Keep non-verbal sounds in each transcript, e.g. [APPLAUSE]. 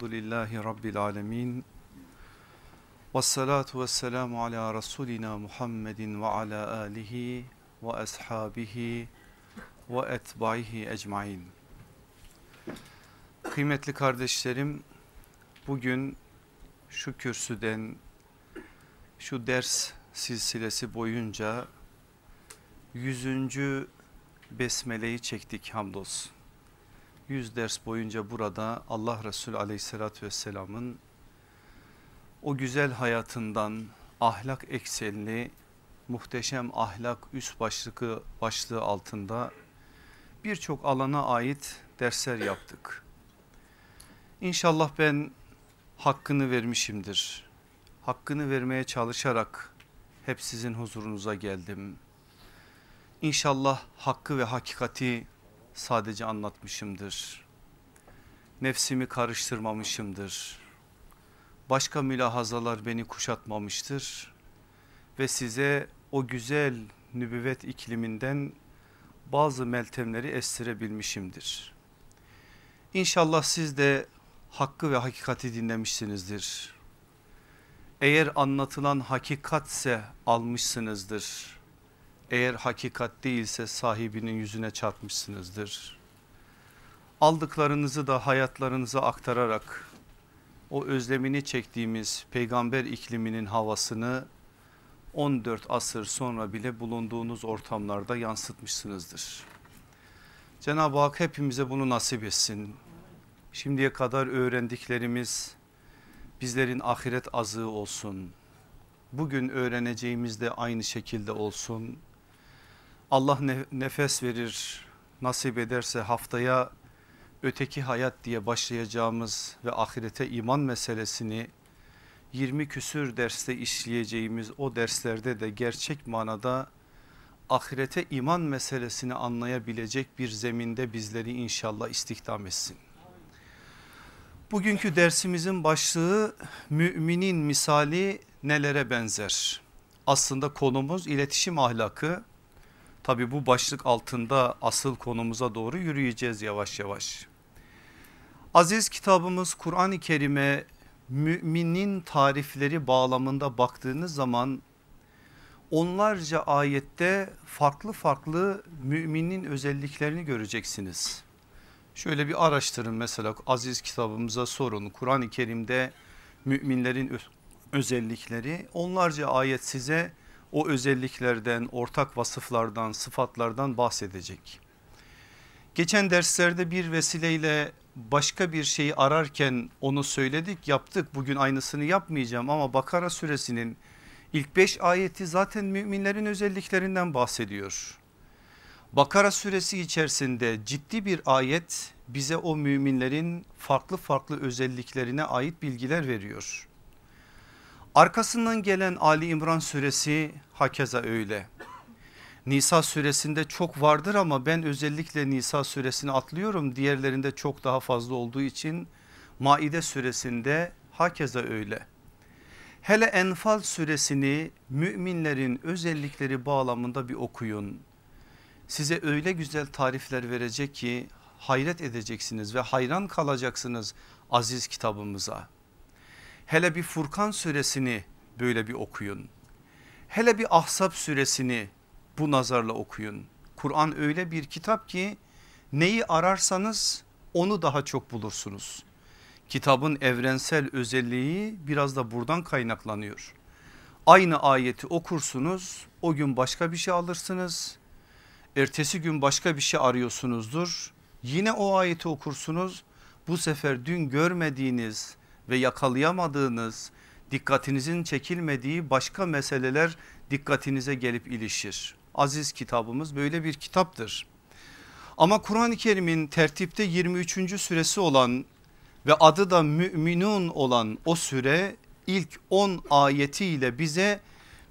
Elhamdülillahi Rabbil alemin. Ve salatu ve selamu ala Resulina Muhammedin ve ala alihi ve ashabihi ve etbaihi ecmain. Kıymetli kardeşlerim, bugün şu kürsüden şu ders silsilesi boyunca yüzüncü besmeleyi çektik hamdolsun. Yüz ders boyunca burada Allah Resulü aleyhissalatü vesselamın o güzel hayatından ahlak eksenli muhteşem ahlak üst başlığı, başlığı altında birçok alana ait dersler yaptık. İnşallah ben hakkını vermişimdir. Hakkını vermeye çalışarak hep sizin huzurunuza geldim. İnşallah hakkı ve hakikati sadece anlatmışımdır. Nefsimi karıştırmamışımdır. Başka mülahazalar beni kuşatmamıştır. Ve size o güzel nübüvvet ikliminden bazı meltemleri estirebilmişimdir. İnşallah siz de hakkı ve hakikati dinlemişsinizdir. Eğer anlatılan hakikatse almışsınızdır. Eğer hakikat değilse sahibinin yüzüne çarpmışsınızdır. Aldıklarınızı da hayatlarınıza aktararak o özlemini çektiğimiz peygamber ikliminin havasını 14 asır sonra bile bulunduğunuz ortamlarda yansıtmışsınızdır. Cenab-ı Hak hepimize bunu nasip etsin. Şimdiye kadar öğrendiklerimiz bizlerin ahiret azığı olsun. Bugün öğreneceğimiz de aynı şekilde olsun. Allah nefes verir nasip ederse haftaya öteki hayat diye başlayacağımız ve ahirete iman meselesini 20 küsür derste işleyeceğimiz o derslerde de gerçek manada ahirete iman meselesini anlayabilecek bir zeminde bizleri inşallah istihdam etsin. Bugünkü dersimizin başlığı müminin misali nelere benzer? Aslında konumuz iletişim ahlakı. Tabi bu başlık altında asıl konumuza doğru yürüyeceğiz yavaş yavaş. Aziz kitabımız Kur'an-ı Kerim'e müminin tarifleri bağlamında baktığınız zaman onlarca ayette farklı farklı müminin özelliklerini göreceksiniz. Şöyle bir araştırın mesela aziz kitabımıza sorun Kur'an-ı Kerim'de müminlerin özellikleri onlarca ayet size o özelliklerden ortak vasıflardan sıfatlardan bahsedecek. Geçen derslerde bir vesileyle başka bir şeyi ararken onu söyledik yaptık bugün aynısını yapmayacağım ama Bakara suresinin ilk 5 ayeti zaten müminlerin özelliklerinden bahsediyor. Bakara suresi içerisinde ciddi bir ayet bize o müminlerin farklı farklı özelliklerine ait bilgiler veriyor. Arkasından gelen Ali İmran suresi hakeza öyle. Nisa suresinde çok vardır ama ben özellikle Nisa suresini atlıyorum. Diğerlerinde çok daha fazla olduğu için Maide suresinde hakeza öyle. Hele Enfal suresini müminlerin özellikleri bağlamında bir okuyun. Size öyle güzel tarifler verecek ki hayret edeceksiniz ve hayran kalacaksınız aziz kitabımıza. Hele bir Furkan suresini böyle bir okuyun. Hele bir Ahzab suresini bu nazarla okuyun. Kur'an öyle bir kitap ki neyi ararsanız onu daha çok bulursunuz. Kitabın evrensel özelliği biraz da buradan kaynaklanıyor. Aynı ayeti okursunuz o gün başka bir şey alırsınız. Ertesi gün başka bir şey arıyorsunuzdur. Yine o ayeti okursunuz. Bu sefer dün görmediğiniz ve yakalayamadığınız dikkatinizin çekilmediği başka meseleler dikkatinize gelip ilişir. Aziz kitabımız böyle bir kitaptır. Ama Kur'an-ı Kerim'in tertipte 23. süresi olan ve adı da müminun olan o süre ilk 10 ayetiyle bize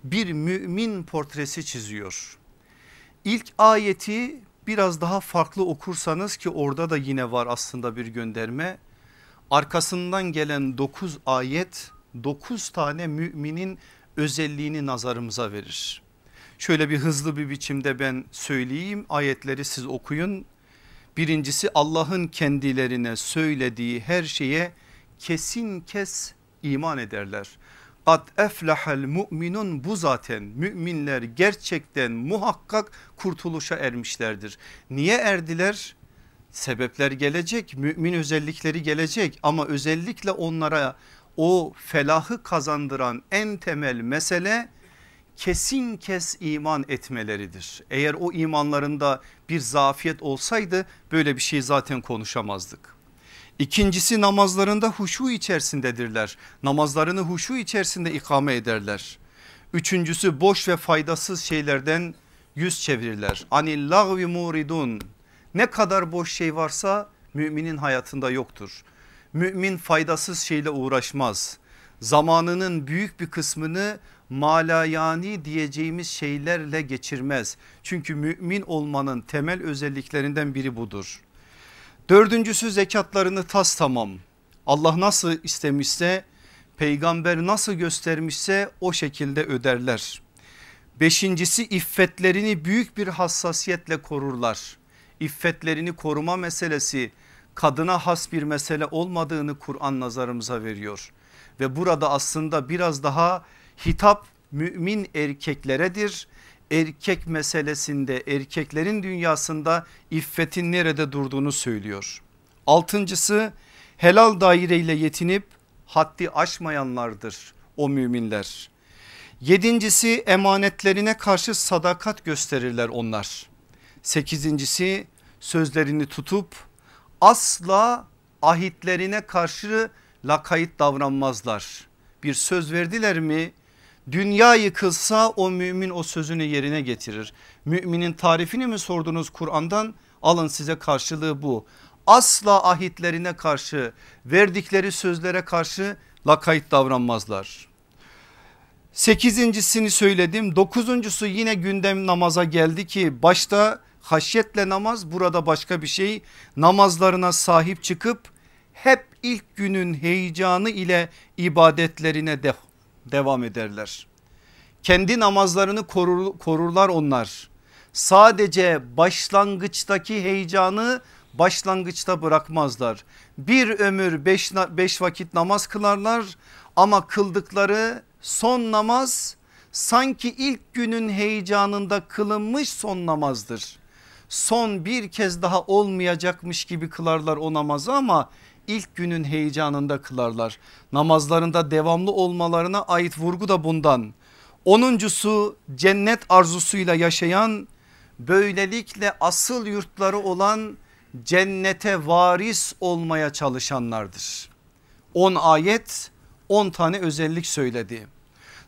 bir mümin portresi çiziyor. İlk ayeti biraz daha farklı okursanız ki orada da yine var aslında bir gönderme. Arkasından gelen 9 ayet 9 tane müminin özelliğini nazarımıza verir. Şöyle bir hızlı bir biçimde ben söyleyeyim ayetleri siz okuyun. Birincisi Allah'ın kendilerine söylediği her şeye kesin kes iman ederler. Kad eflahel mu'minun bu zaten müminler gerçekten muhakkak kurtuluşa ermişlerdir. Niye erdiler? Sebepler gelecek mümin özellikleri gelecek ama özellikle onlara o felahı kazandıran en temel mesele kesin kes iman etmeleridir. Eğer o imanlarında bir zafiyet olsaydı böyle bir şey zaten konuşamazdık. İkincisi namazlarında huşu içerisindedirler. Namazlarını huşu içerisinde ikame ederler. Üçüncüsü boş ve faydasız şeylerden yüz çevirirler. Anil lagvi muridun. Ne kadar boş şey varsa müminin hayatında yoktur. Mümin faydasız şeyle uğraşmaz. Zamanının büyük bir kısmını malayani diyeceğimiz şeylerle geçirmez. Çünkü mümin olmanın temel özelliklerinden biri budur. Dördüncüsü zekatlarını tas tamam. Allah nasıl istemişse peygamber nasıl göstermişse o şekilde öderler. Beşincisi iffetlerini büyük bir hassasiyetle korurlar. İffetlerini koruma meselesi kadına has bir mesele olmadığını Kur'an nazarımıza veriyor. Ve burada aslında biraz daha hitap mümin erkekleredir erkek meselesinde erkeklerin dünyasında iffetin nerede durduğunu söylüyor. Altıncısı helal daireyle yetinip haddi aşmayanlardır o müminler. Yedincisi emanetlerine karşı sadakat gösterirler onlar. Sekizincisi sözlerini tutup asla ahitlerine karşı lakayt davranmazlar. Bir söz verdiler mi Dünya yıkılsa o mümin o sözünü yerine getirir. Müminin tarifini mi sordunuz Kur'an'dan? Alın size karşılığı bu. Asla ahitlerine karşı verdikleri sözlere karşı lakayt davranmazlar. Sekizincisini söyledim. Dokuzuncusu yine gündem namaza geldi ki başta haşyetle namaz burada başka bir şey. Namazlarına sahip çıkıp hep ilk günün heyecanı ile ibadetlerine de devam ederler. Kendi namazlarını korur, korurlar onlar. Sadece başlangıçtaki heyecanı başlangıçta bırakmazlar. Bir ömür beş, beş vakit namaz kılarlar ama kıldıkları son namaz sanki ilk günün heyecanında kılınmış son namazdır. Son bir kez daha olmayacakmış gibi kılarlar o namazı ama ilk günün heyecanında kılarlar. Namazlarında devamlı olmalarına ait vurgu da bundan. Onuncusu cennet arzusuyla yaşayan böylelikle asıl yurtları olan cennete varis olmaya çalışanlardır. 10 ayet 10 tane özellik söyledi.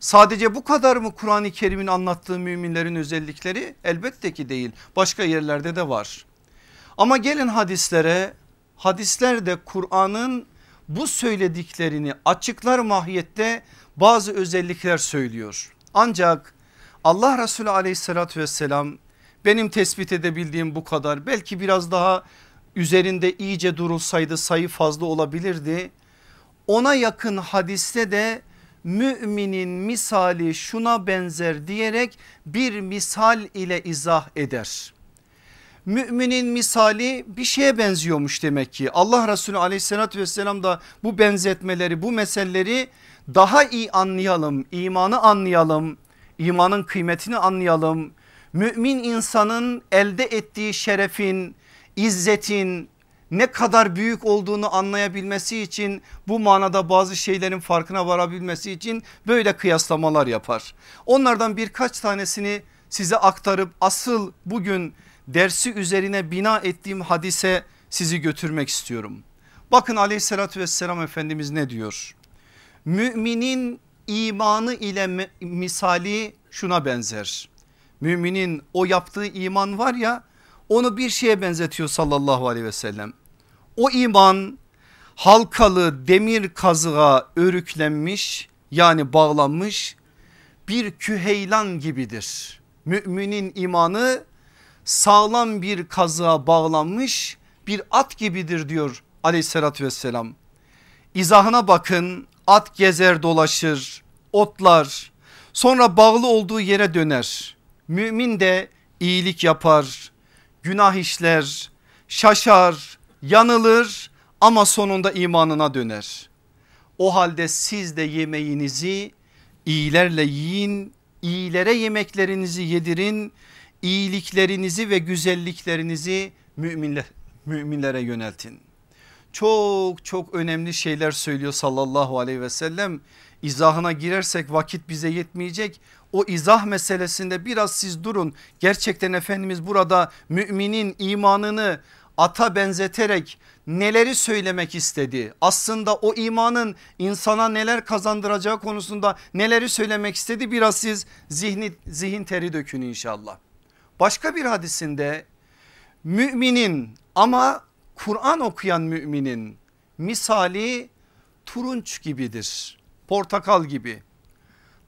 Sadece bu kadar mı Kur'an-ı Kerim'in anlattığı müminlerin özellikleri? Elbette ki değil. Başka yerlerde de var. Ama gelin hadislere hadisler de Kur'an'ın bu söylediklerini açıklar mahiyette bazı özellikler söylüyor. Ancak Allah Resulü aleyhissalatü vesselam benim tespit edebildiğim bu kadar belki biraz daha üzerinde iyice durulsaydı sayı fazla olabilirdi. Ona yakın hadiste de müminin misali şuna benzer diyerek bir misal ile izah eder müminin misali bir şeye benziyormuş demek ki. Allah Resulü aleyhissalatü vesselam da bu benzetmeleri bu meseleleri daha iyi anlayalım imanı anlayalım imanın kıymetini anlayalım. Mümin insanın elde ettiği şerefin izzetin ne kadar büyük olduğunu anlayabilmesi için bu manada bazı şeylerin farkına varabilmesi için böyle kıyaslamalar yapar. Onlardan birkaç tanesini size aktarıp asıl bugün dersi üzerine bina ettiğim hadise sizi götürmek istiyorum. Bakın aleyhissalatü vesselam Efendimiz ne diyor? Müminin imanı ile misali şuna benzer. Müminin o yaptığı iman var ya onu bir şeye benzetiyor sallallahu aleyhi ve sellem. O iman halkalı demir kazığa örüklenmiş yani bağlanmış bir küheylan gibidir. Müminin imanı sağlam bir kazığa bağlanmış bir at gibidir diyor aleyhissalatü vesselam. İzahına bakın at gezer dolaşır otlar sonra bağlı olduğu yere döner. Mümin de iyilik yapar günah işler şaşar, yanılır ama sonunda imanına döner. O halde siz de yemeğinizi iyilerle yiyin, iyilere yemeklerinizi yedirin, iyiliklerinizi ve güzelliklerinizi müminler, müminlere yöneltin. Çok çok önemli şeyler söylüyor sallallahu aleyhi ve sellem. İzahına girersek vakit bize yetmeyecek. O izah meselesinde biraz siz durun. Gerçekten Efendimiz burada müminin imanını ata benzeterek neleri söylemek istedi? Aslında o imanın insana neler kazandıracağı konusunda neleri söylemek istedi? Biraz siz zihni, zihin teri dökün inşallah. Başka bir hadisinde müminin ama Kur'an okuyan müminin misali turunç gibidir. Portakal gibi.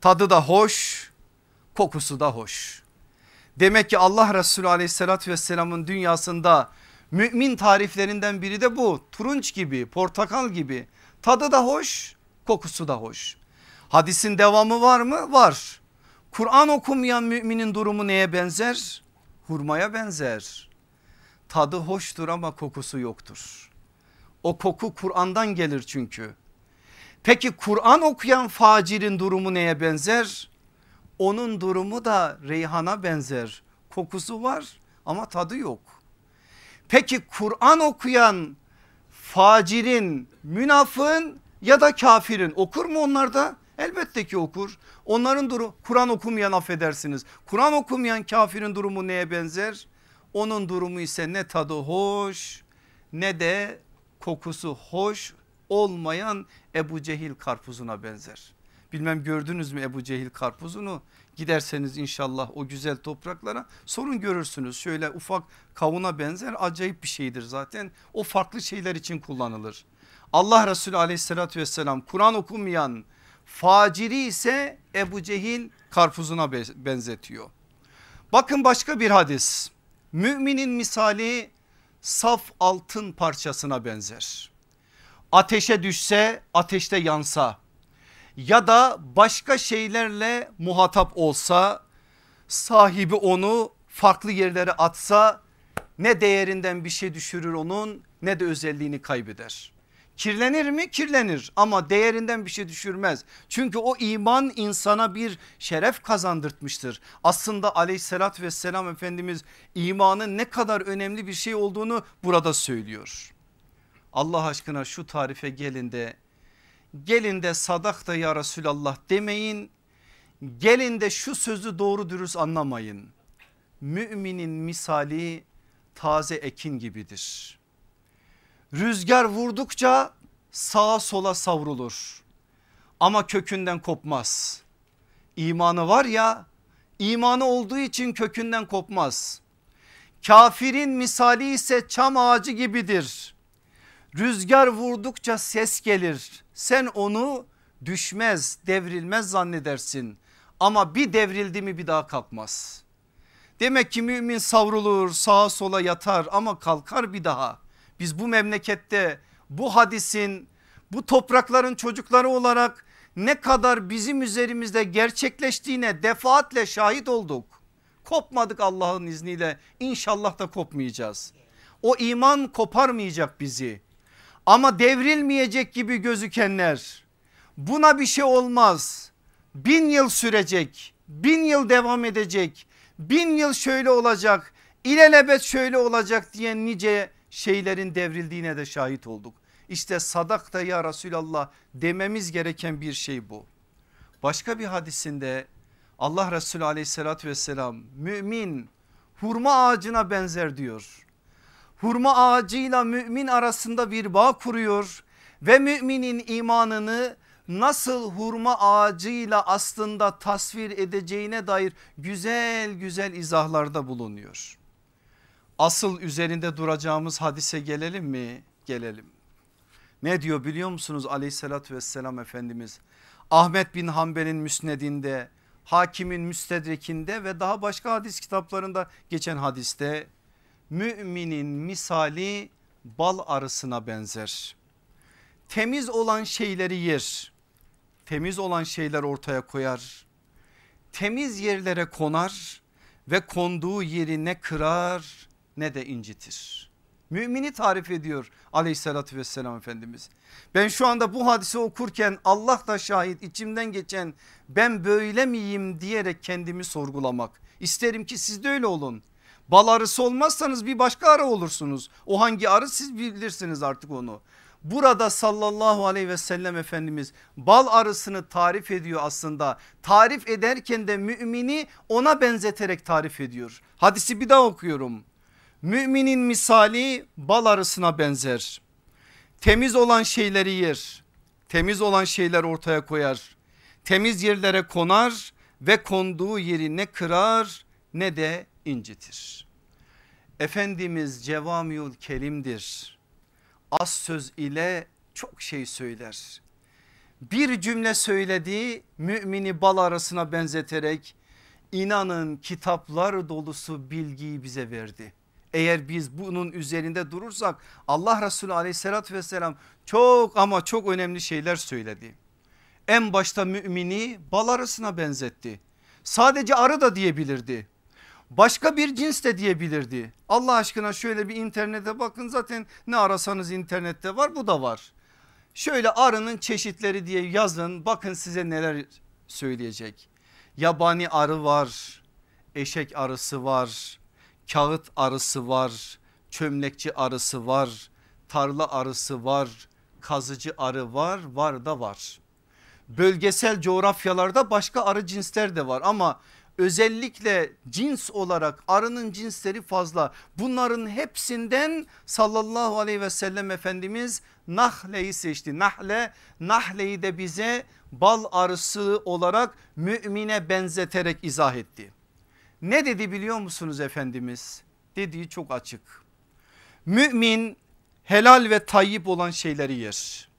Tadı da hoş, kokusu da hoş. Demek ki Allah Resulü aleyhissalatü vesselamın dünyasında mümin tariflerinden biri de bu. Turunç gibi, portakal gibi. Tadı da hoş, kokusu da hoş. Hadisin devamı var mı? Var. Kur'an okumayan müminin durumu neye benzer? Hurmaya benzer. Tadı hoştur ama kokusu yoktur. O koku Kur'an'dan gelir çünkü. Peki Kur'an okuyan facirin durumu neye benzer? Onun durumu da reyhana benzer. Kokusu var ama tadı yok. Peki Kur'an okuyan facirin, münafın ya da kafirin okur mu onlar da? Elbette ki okur. Onların durumu Kur'an okumayan affedersiniz. Kur'an okumayan kafirin durumu neye benzer? Onun durumu ise ne tadı hoş ne de kokusu hoş olmayan Ebu Cehil karpuzuna benzer. Bilmem gördünüz mü Ebu Cehil karpuzunu giderseniz inşallah o güzel topraklara sorun görürsünüz. Şöyle ufak kavuna benzer acayip bir şeydir zaten o farklı şeyler için kullanılır. Allah Resulü aleyhissalatü vesselam Kur'an okumayan faciri ise Ebu Cehil karpuzuna benzetiyor. Bakın başka bir hadis müminin misali saf altın parçasına benzer. Ateşe düşse ateşte yansa ya da başka şeylerle muhatap olsa sahibi onu farklı yerlere atsa ne değerinden bir şey düşürür onun ne de özelliğini kaybeder. Kirlenir mi? Kirlenir ama değerinden bir şey düşürmez. Çünkü o iman insana bir şeref kazandırtmıştır. Aslında aleyhissalatü vesselam Efendimiz imanın ne kadar önemli bir şey olduğunu burada söylüyor. Allah aşkına şu tarife gelin de gelin de sadak da ya Resulallah demeyin. Gelin de şu sözü doğru dürüst anlamayın. Müminin misali taze ekin gibidir Rüzgar vurdukça sağa sola savrulur ama kökünden kopmaz. İmanı var ya imanı olduğu için kökünden kopmaz. Kafirin misali ise çam ağacı gibidir. Rüzgar vurdukça ses gelir. Sen onu düşmez devrilmez zannedersin. Ama bir devrildi mi bir daha kalkmaz. Demek ki mümin savrulur sağa sola yatar ama kalkar bir daha. Biz bu memlekette bu hadisin bu toprakların çocukları olarak ne kadar bizim üzerimizde gerçekleştiğine defaatle şahit olduk. Kopmadık Allah'ın izniyle inşallah da kopmayacağız. O iman koparmayacak bizi ama devrilmeyecek gibi gözükenler buna bir şey olmaz. Bin yıl sürecek bin yıl devam edecek bin yıl şöyle olacak ilelebet şöyle olacak diyen nice şeylerin devrildiğine de şahit olduk. İşte sadak da ya Resulallah dememiz gereken bir şey bu. Başka bir hadisinde Allah Resulü aleyhissalatü vesselam mümin hurma ağacına benzer diyor. Hurma ağacıyla mümin arasında bir bağ kuruyor ve müminin imanını nasıl hurma ağacıyla aslında tasvir edeceğine dair güzel güzel izahlarda bulunuyor asıl üzerinde duracağımız hadise gelelim mi? Gelelim. Ne diyor biliyor musunuz aleyhissalatü vesselam Efendimiz? Ahmet bin Hanbel'in müsnedinde, hakimin müstedrekinde ve daha başka hadis kitaplarında geçen hadiste müminin misali bal arısına benzer. Temiz olan şeyleri yer, temiz olan şeyler ortaya koyar, temiz yerlere konar ve konduğu yeri ne kırar ne de incitir. Mümini tarif ediyor aleyhissalatü vesselam Efendimiz. Ben şu anda bu hadise okurken Allah da şahit içimden geçen ben böyle miyim diyerek kendimi sorgulamak. İsterim ki siz de öyle olun. Bal arısı olmazsanız bir başka arı olursunuz. O hangi arı siz bilirsiniz artık onu. Burada sallallahu aleyhi ve sellem Efendimiz bal arısını tarif ediyor aslında. Tarif ederken de mümini ona benzeterek tarif ediyor. Hadisi bir daha okuyorum. Müminin misali bal arısına benzer. Temiz olan şeyleri yer. Temiz olan şeyler ortaya koyar. Temiz yerlere konar ve konduğu yeri ne kırar ne de incitir. Efendimiz cevamiül kelimdir. Az söz ile çok şey söyler. Bir cümle söylediği mümini bal arasına benzeterek inanın kitaplar dolusu bilgiyi bize verdi. Eğer biz bunun üzerinde durursak Allah Resulü aleyhissalatü vesselam çok ama çok önemli şeyler söyledi. En başta mümini bal arasına benzetti. Sadece arı da diyebilirdi. Başka bir cins de diyebilirdi. Allah aşkına şöyle bir internete bakın zaten ne arasanız internette var bu da var. Şöyle arının çeşitleri diye yazın bakın size neler söyleyecek. Yabani arı var, eşek arısı var, kağıt arısı var, çömlekçi arısı var, tarla arısı var, kazıcı arı var, var da var. Bölgesel coğrafyalarda başka arı cinsler de var ama özellikle cins olarak arının cinsleri fazla. Bunların hepsinden sallallahu aleyhi ve sellem Efendimiz nahleyi seçti. Nahle, nahleyi de bize bal arısı olarak mümine benzeterek izah etti. Ne dedi biliyor musunuz Efendimiz? Dediği çok açık. Mümin helal ve tayyip olan şeyleri yer.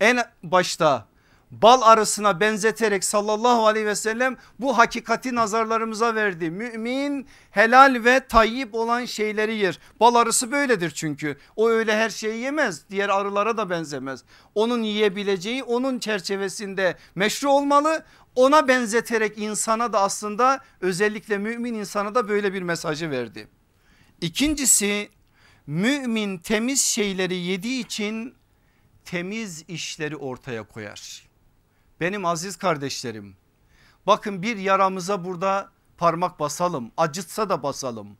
En başta bal arısına benzeterek sallallahu aleyhi ve sellem bu hakikati nazarlarımıza verdi. Mümin helal ve tayyip olan şeyleri yer. Bal arısı böyledir çünkü o öyle her şeyi yemez diğer arılara da benzemez. Onun yiyebileceği onun çerçevesinde meşru olmalı ona benzeterek insana da aslında özellikle mümin insana da böyle bir mesajı verdi. İkincisi mümin temiz şeyleri yediği için temiz işleri ortaya koyar. Benim aziz kardeşlerim bakın bir yaramıza burada parmak basalım acıtsa da basalım.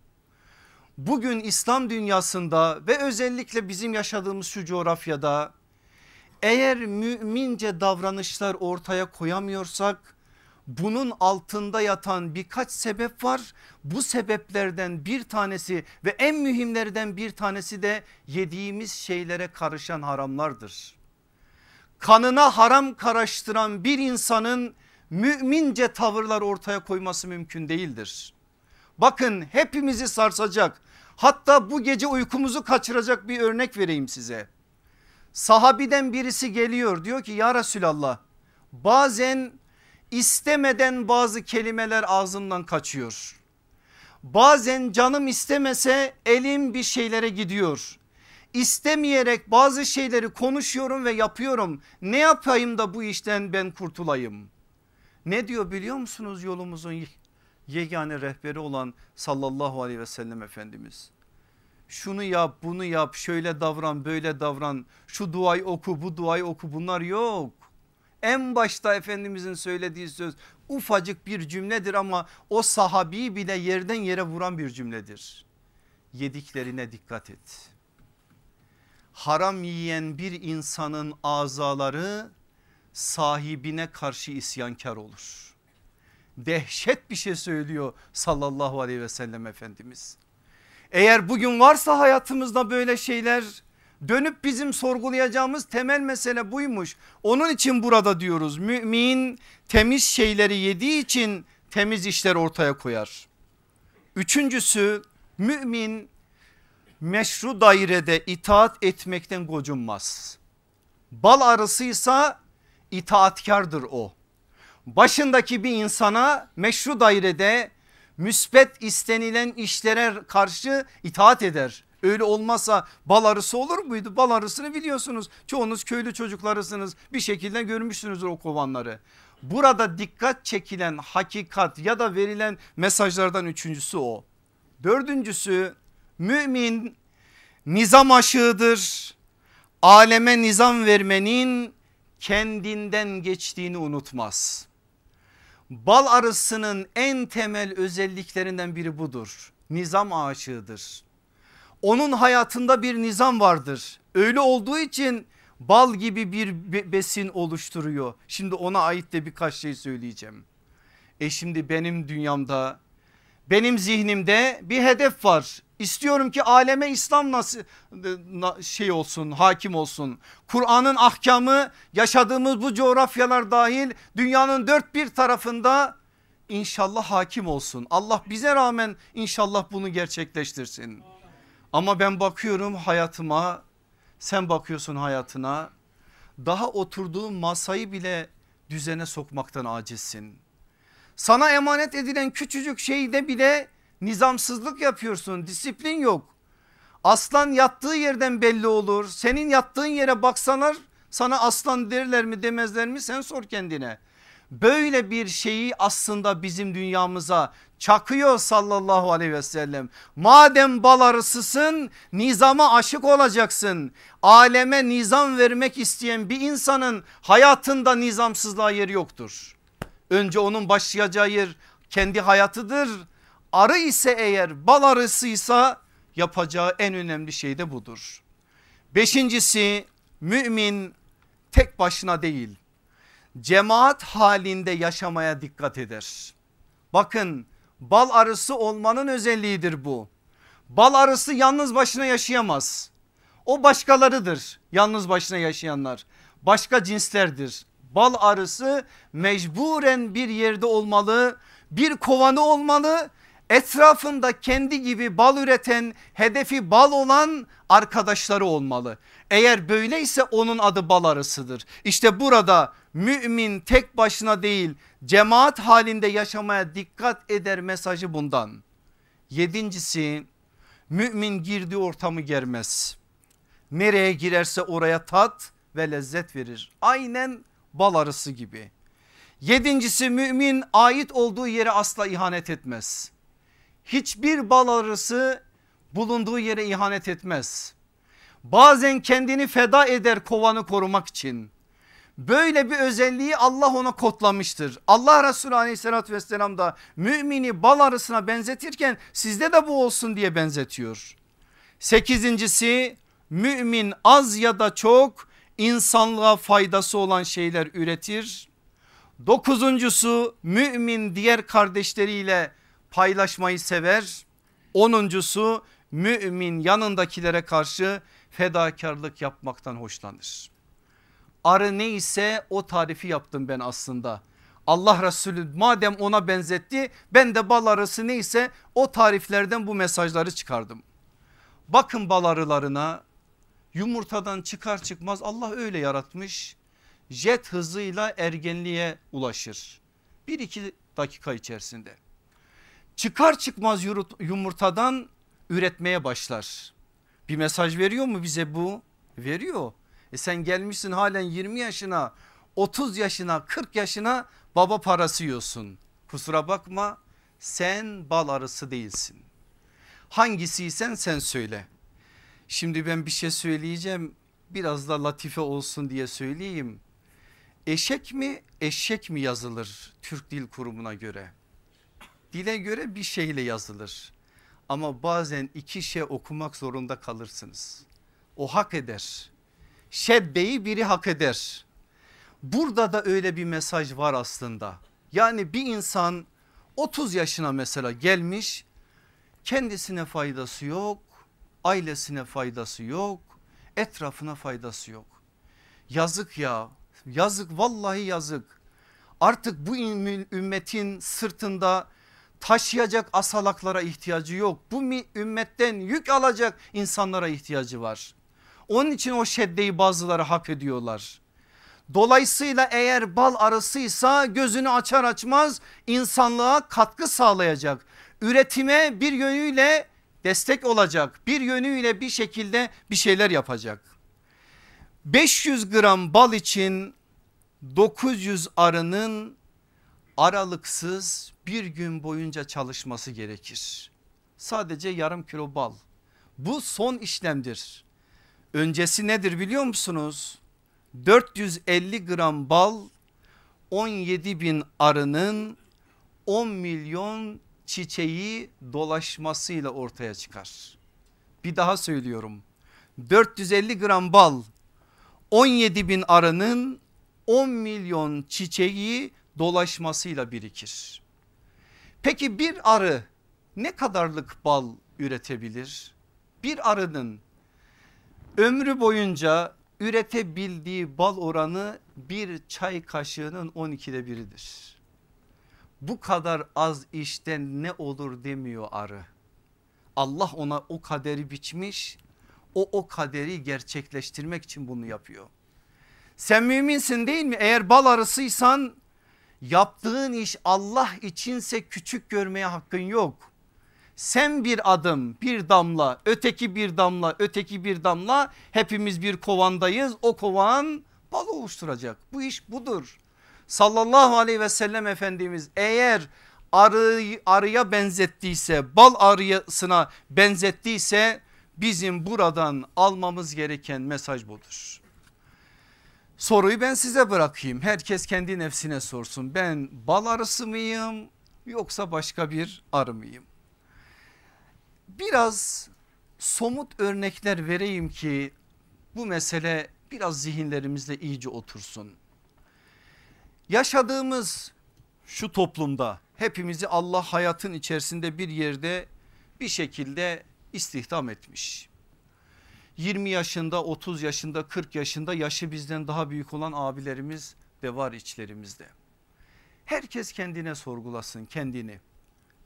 Bugün İslam dünyasında ve özellikle bizim yaşadığımız şu coğrafyada eğer mümince davranışlar ortaya koyamıyorsak bunun altında yatan birkaç sebep var. Bu sebeplerden bir tanesi ve en mühimlerden bir tanesi de yediğimiz şeylere karışan haramlardır kanına haram karıştıran bir insanın mümince tavırlar ortaya koyması mümkün değildir. Bakın hepimizi sarsacak hatta bu gece uykumuzu kaçıracak bir örnek vereyim size. Sahabiden birisi geliyor diyor ki ya Resulallah bazen istemeden bazı kelimeler ağzımdan kaçıyor. Bazen canım istemese elim bir şeylere gidiyor istemeyerek bazı şeyleri konuşuyorum ve yapıyorum. Ne yapayım da bu işten ben kurtulayım? Ne diyor biliyor musunuz yolumuzun yegane rehberi olan sallallahu aleyhi ve sellem Efendimiz? Şunu yap bunu yap şöyle davran böyle davran şu duayı oku bu duayı oku bunlar yok. En başta Efendimizin söylediği söz ufacık bir cümledir ama o sahabi bile yerden yere vuran bir cümledir. Yediklerine dikkat et haram yiyen bir insanın azaları sahibine karşı isyankar olur. Dehşet bir şey söylüyor sallallahu aleyhi ve sellem Efendimiz. Eğer bugün varsa hayatımızda böyle şeyler dönüp bizim sorgulayacağımız temel mesele buymuş. Onun için burada diyoruz mümin temiz şeyleri yediği için temiz işler ortaya koyar. Üçüncüsü mümin meşru dairede itaat etmekten gocunmaz. Bal arısıysa itaatkardır o. Başındaki bir insana meşru dairede müspet istenilen işlere karşı itaat eder. Öyle olmazsa bal arısı olur muydu? Bal arısını biliyorsunuz. Çoğunuz köylü çocuklarısınız. Bir şekilde görmüşsünüzdür o kovanları. Burada dikkat çekilen hakikat ya da verilen mesajlardan üçüncüsü o. Dördüncüsü mümin nizam aşığıdır. Aleme nizam vermenin kendinden geçtiğini unutmaz. Bal arısının en temel özelliklerinden biri budur. Nizam aşığıdır. Onun hayatında bir nizam vardır. Öyle olduğu için bal gibi bir besin oluşturuyor. Şimdi ona ait de birkaç şey söyleyeceğim. E şimdi benim dünyamda benim zihnimde bir hedef var. İstiyorum ki aleme İslam nasıl şey olsun hakim olsun. Kur'an'ın ahkamı yaşadığımız bu coğrafyalar dahil dünyanın dört bir tarafında inşallah hakim olsun. Allah bize rağmen inşallah bunu gerçekleştirsin. Ama ben bakıyorum hayatıma sen bakıyorsun hayatına daha oturduğun masayı bile düzene sokmaktan acizsin. Sana emanet edilen küçücük şeyde bile nizamsızlık yapıyorsun disiplin yok. Aslan yattığı yerden belli olur senin yattığın yere baksalar sana aslan derler mi demezler mi sen sor kendine. Böyle bir şeyi aslında bizim dünyamıza çakıyor sallallahu aleyhi ve sellem. Madem bal arısısın nizama aşık olacaksın. Aleme nizam vermek isteyen bir insanın hayatında nizamsızlığa yer yoktur. Önce onun başlayacağı yer kendi hayatıdır. Arı ise eğer bal arısıysa yapacağı en önemli şey de budur. Beşincisi mümin tek başına değil cemaat halinde yaşamaya dikkat eder. Bakın bal arısı olmanın özelliğidir bu. Bal arısı yalnız başına yaşayamaz. O başkalarıdır yalnız başına yaşayanlar. Başka cinslerdir. Bal arısı mecburen bir yerde olmalı. Bir kovanı olmalı etrafında kendi gibi bal üreten hedefi bal olan arkadaşları olmalı. Eğer böyleyse onun adı bal arısıdır. İşte burada mümin tek başına değil cemaat halinde yaşamaya dikkat eder mesajı bundan. Yedincisi mümin girdiği ortamı germez. Nereye girerse oraya tat ve lezzet verir. Aynen bal arısı gibi. Yedincisi mümin ait olduğu yere asla ihanet etmez. Hiçbir bal arısı bulunduğu yere ihanet etmez. Bazen kendini feda eder kovanı korumak için. Böyle bir özelliği Allah ona kodlamıştır. Allah Resulü aleyhissalatü vesselam da mümini bal arısına benzetirken sizde de bu olsun diye benzetiyor. Sekizincisi mümin az ya da çok insanlığa faydası olan şeyler üretir. Dokuzuncusu mümin diğer kardeşleriyle paylaşmayı sever. Onuncusu mümin yanındakilere karşı fedakarlık yapmaktan hoşlanır. Arı neyse o tarifi yaptım ben aslında. Allah Resulü madem ona benzetti ben de bal arısı neyse o tariflerden bu mesajları çıkardım. Bakın bal arılarına yumurtadan çıkar çıkmaz Allah öyle yaratmış. Jet hızıyla ergenliğe ulaşır. Bir iki dakika içerisinde. Çıkar çıkmaz yumurtadan üretmeye başlar. Bir mesaj veriyor mu bize bu? Veriyor. E sen gelmişsin halen 20 yaşına 30 yaşına 40 yaşına baba parası yiyorsun. Kusura bakma sen bal arısı değilsin. Hangisiysen sen söyle. Şimdi ben bir şey söyleyeceğim biraz da latife olsun diye söyleyeyim. Eşek mi eşek mi yazılır Türk Dil Kurumu'na göre? Dile göre bir şeyle yazılır. Ama bazen iki şey okumak zorunda kalırsınız. O hak eder şeddeyi biri hak eder. Burada da öyle bir mesaj var aslında. Yani bir insan 30 yaşına mesela gelmiş kendisine faydası yok, ailesine faydası yok, etrafına faydası yok. Yazık ya yazık vallahi yazık. Artık bu ümmetin sırtında taşıyacak asalaklara ihtiyacı yok. Bu ümmetten yük alacak insanlara ihtiyacı var. Onun için o şeddeyi bazıları hak ediyorlar. Dolayısıyla eğer bal arısıysa gözünü açar açmaz insanlığa katkı sağlayacak. Üretime bir yönüyle destek olacak. Bir yönüyle bir şekilde bir şeyler yapacak. 500 gram bal için 900 arının aralıksız bir gün boyunca çalışması gerekir. Sadece yarım kilo bal Bu son işlemdir. Öncesi nedir biliyor musunuz? 450 gram bal 17 bin arının 10 milyon çiçeği dolaşmasıyla ortaya çıkar. Bir daha söylüyorum 450 gram bal 17 bin arının 10 milyon çiçeği dolaşmasıyla birikir. Peki bir arı ne kadarlık bal üretebilir? Bir arının ömrü boyunca üretebildiği bal oranı bir çay kaşığının 12'de biridir. Bu kadar az işten ne olur demiyor arı. Allah ona o kaderi biçmiş o o kaderi gerçekleştirmek için bunu yapıyor. Sen müminsin değil mi? Eğer bal arısıysan yaptığın iş Allah içinse küçük görmeye hakkın yok. Sen bir adım bir damla öteki bir damla öteki bir damla hepimiz bir kovandayız. O kovan bal oluşturacak bu iş budur. Sallallahu aleyhi ve sellem Efendimiz eğer arı, arıya benzettiyse bal arıyasına benzettiyse bizim buradan almamız gereken mesaj budur. Soruyu ben size bırakayım. Herkes kendi nefsine sorsun. Ben bal arısı mıyım yoksa başka bir arı mıyım? Biraz somut örnekler vereyim ki bu mesele biraz zihinlerimizde iyice otursun. Yaşadığımız şu toplumda hepimizi Allah hayatın içerisinde bir yerde bir şekilde istihdam etmiş. 20 yaşında 30 yaşında 40 yaşında yaşı bizden daha büyük olan abilerimiz de var içlerimizde. Herkes kendine sorgulasın kendini.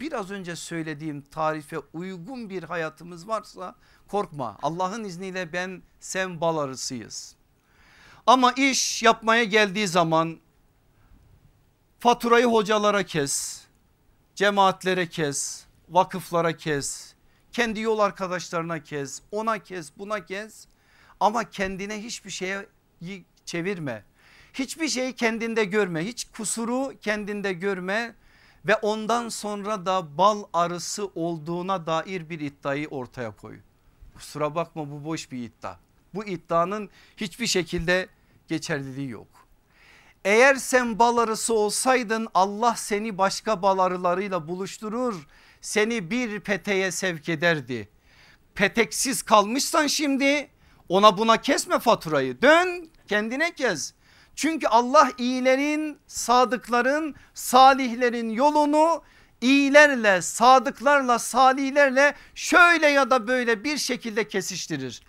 Biraz önce söylediğim tarife uygun bir hayatımız varsa korkma Allah'ın izniyle ben sen bal arısıyız. Ama iş yapmaya geldiği zaman faturayı hocalara kes, cemaatlere kes, vakıflara kes, kendi yol arkadaşlarına kes, ona kes, buna kes ama kendine hiçbir şeye çevirme. Hiçbir şeyi kendinde görme, hiç kusuru kendinde görme ve ondan sonra da bal arısı olduğuna dair bir iddiayı ortaya koy. Kusura bakma bu boş bir iddia. Bu iddianın hiçbir şekilde geçerliliği yok. Eğer sen bal arısı olsaydın Allah seni başka bal arılarıyla buluşturur seni bir peteğe sevk ederdi. Peteksiz kalmışsan şimdi ona buna kesme faturayı dön kendine kes. Çünkü Allah iyilerin sadıkların salihlerin yolunu iyilerle sadıklarla salihlerle şöyle ya da böyle bir şekilde kesiştirir.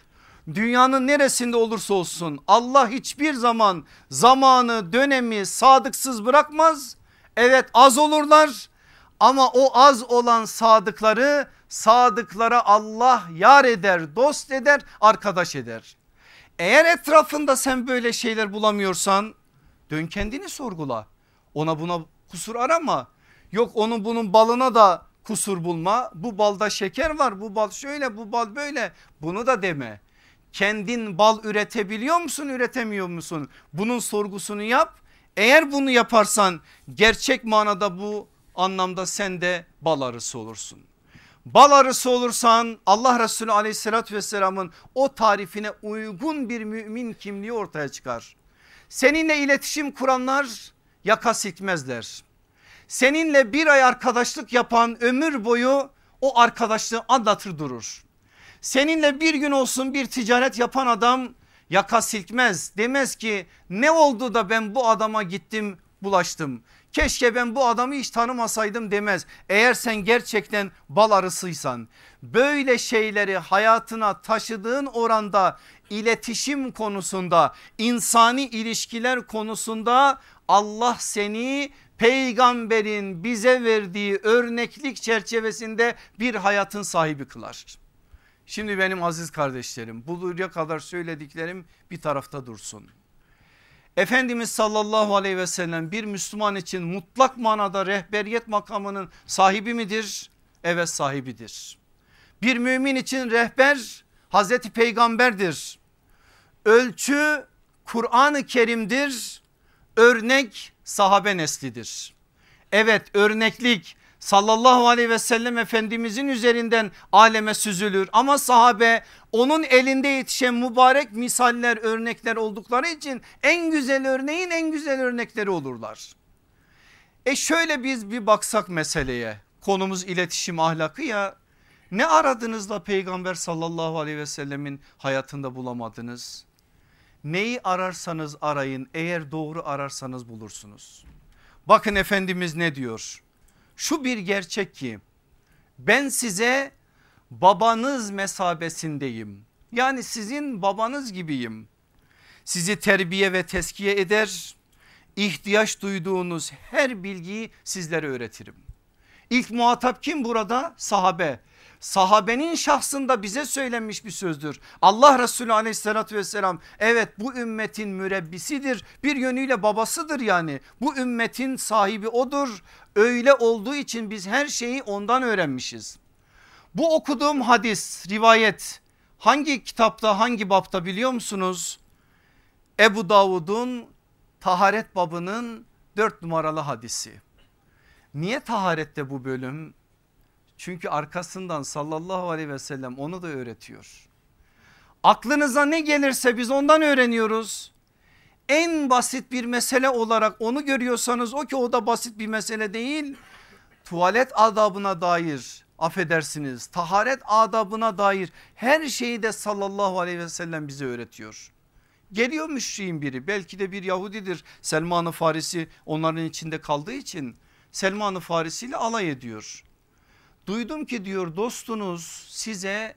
Dünyanın neresinde olursa olsun Allah hiçbir zaman zamanı dönemi sadıksız bırakmaz. Evet az olurlar ama o az olan sadıkları sadıklara Allah yar eder, dost eder, arkadaş eder. Eğer etrafında sen böyle şeyler bulamıyorsan dön kendini sorgula. Ona buna kusur arama. Yok onun bunun balına da kusur bulma. Bu balda şeker var bu bal şöyle bu bal böyle bunu da deme. Kendin bal üretebiliyor musun üretemiyor musun? Bunun sorgusunu yap. Eğer bunu yaparsan gerçek manada bu anlamda sen de bal arısı olursun. Bal arısı olursan Allah Resulü aleyhissalatü vesselamın o tarifine uygun bir mümin kimliği ortaya çıkar. Seninle iletişim kuranlar yaka silkmezler. Seninle bir ay arkadaşlık yapan ömür boyu o arkadaşlığı anlatır durur. Seninle bir gün olsun bir ticaret yapan adam yaka silkmez. Demez ki ne oldu da ben bu adama gittim bulaştım. Keşke ben bu adamı hiç tanımasaydım demez. Eğer sen gerçekten bal arısıysan böyle şeyleri hayatına taşıdığın oranda iletişim konusunda insani ilişkiler konusunda Allah seni peygamberin bize verdiği örneklik çerçevesinde bir hayatın sahibi kılar. Şimdi benim aziz kardeşlerim bu buraya kadar söylediklerim bir tarafta dursun. Efendimiz sallallahu aleyhi ve sellem bir Müslüman için mutlak manada rehberiyet makamının sahibi midir? Evet sahibidir. Bir mümin için rehber Hazreti Peygamberdir. Ölçü Kur'an-ı Kerim'dir. Örnek sahabe neslidir. Evet örneklik sallallahu aleyhi ve sellem efendimizin üzerinden aleme süzülür. Ama sahabe onun elinde yetişen mübarek misaller örnekler oldukları için en güzel örneğin en güzel örnekleri olurlar. E şöyle biz bir baksak meseleye konumuz iletişim ahlakı ya ne aradınız da peygamber sallallahu aleyhi ve sellemin hayatında bulamadınız? Neyi ararsanız arayın eğer doğru ararsanız bulursunuz. Bakın Efendimiz ne diyor? Şu bir gerçek ki ben size babanız mesabesindeyim. Yani sizin babanız gibiyim. Sizi terbiye ve teskiye eder. ihtiyaç duyduğunuz her bilgiyi sizlere öğretirim. İlk muhatap kim burada? Sahabe sahabenin şahsında bize söylenmiş bir sözdür. Allah Resulü aleyhissalatü vesselam evet bu ümmetin mürebbisidir bir yönüyle babasıdır yani bu ümmetin sahibi odur öyle olduğu için biz her şeyi ondan öğrenmişiz. Bu okuduğum hadis rivayet hangi kitapta hangi bapta biliyor musunuz? Ebu Davud'un taharet babının dört numaralı hadisi. Niye taharette bu bölüm? Çünkü arkasından sallallahu aleyhi ve sellem onu da öğretiyor. Aklınıza ne gelirse biz ondan öğreniyoruz. En basit bir mesele olarak onu görüyorsanız o ki o da basit bir mesele değil. Tuvalet adabına dair affedersiniz taharet adabına dair her şeyi de sallallahu aleyhi ve sellem bize öğretiyor. Geliyor müşriğin biri belki de bir Yahudidir Selman-ı Farisi onların içinde kaldığı için Selman-ı Farisi ile alay ediyor. Duydum ki diyor dostunuz size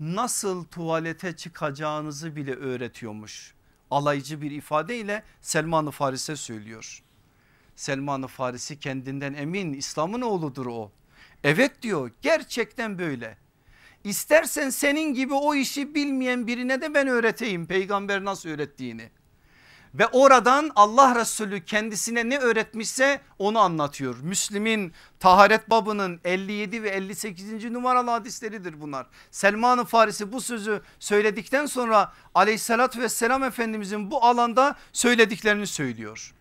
nasıl tuvalete çıkacağınızı bile öğretiyormuş. Alaycı bir ifadeyle Selman-ı Faris'e söylüyor. Selman-ı Farisi kendinden emin İslam'ın oğludur o. Evet diyor gerçekten böyle. İstersen senin gibi o işi bilmeyen birine de ben öğreteyim peygamber nasıl öğrettiğini. Ve oradan Allah Resulü kendisine ne öğretmişse onu anlatıyor. Müslim'in taharet babının 57 ve 58. numaralı hadisleridir bunlar. Selman-ı Farisi bu sözü söyledikten sonra aleyhissalatü vesselam efendimizin bu alanda söylediklerini söylüyor.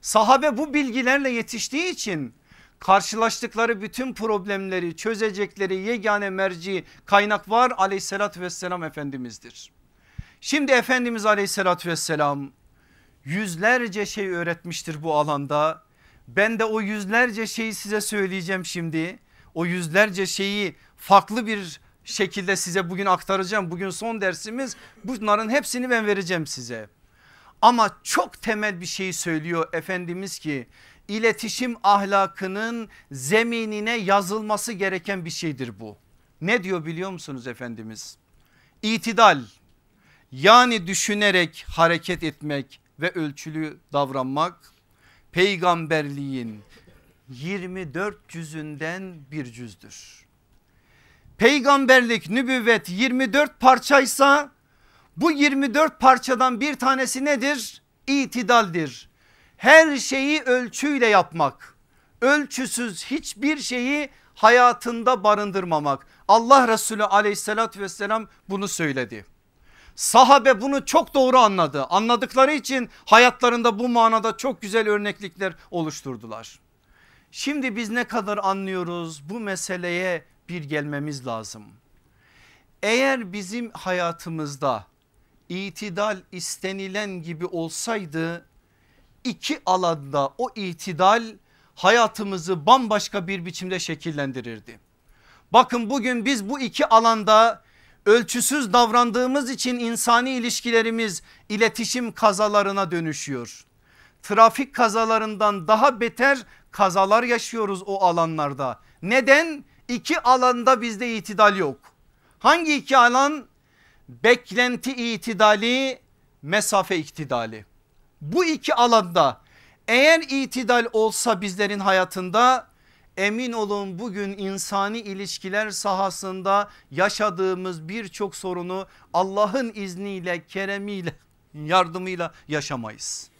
Sahabe bu bilgilerle yetiştiği için karşılaştıkları bütün problemleri çözecekleri yegane merci kaynak var aleyhissalatü vesselam efendimizdir. Şimdi Efendimiz aleyhissalatü vesselam yüzlerce şey öğretmiştir bu alanda. Ben de o yüzlerce şeyi size söyleyeceğim şimdi. O yüzlerce şeyi farklı bir şekilde size bugün aktaracağım. Bugün son dersimiz bunların hepsini ben vereceğim size. Ama çok temel bir şey söylüyor Efendimiz ki iletişim ahlakının zeminine yazılması gereken bir şeydir bu. Ne diyor biliyor musunuz Efendimiz? İtidal yani düşünerek hareket etmek ve ölçülü davranmak peygamberliğin 24 cüzünden bir cüzdür. Peygamberlik nübüvvet 24 parçaysa bu 24 parçadan bir tanesi nedir? İtidaldir. Her şeyi ölçüyle yapmak. Ölçüsüz hiçbir şeyi hayatında barındırmamak. Allah Resulü aleyhissalatü vesselam bunu söyledi. Sahabe bunu çok doğru anladı. Anladıkları için hayatlarında bu manada çok güzel örneklikler oluşturdular. Şimdi biz ne kadar anlıyoruz bu meseleye bir gelmemiz lazım. Eğer bizim hayatımızda itidal istenilen gibi olsaydı iki alanda o itidal hayatımızı bambaşka bir biçimde şekillendirirdi. Bakın bugün biz bu iki alanda ölçüsüz davrandığımız için insani ilişkilerimiz iletişim kazalarına dönüşüyor. Trafik kazalarından daha beter kazalar yaşıyoruz o alanlarda. Neden? İki alanda bizde itidal yok. Hangi iki alan? Beklenti itidali, mesafe iktidali. Bu iki alanda eğer itidal olsa bizlerin hayatında Emin olun bugün insani ilişkiler sahasında yaşadığımız birçok sorunu Allah'ın izniyle, keremiyle, [LAUGHS] yardımıyla yaşamayız.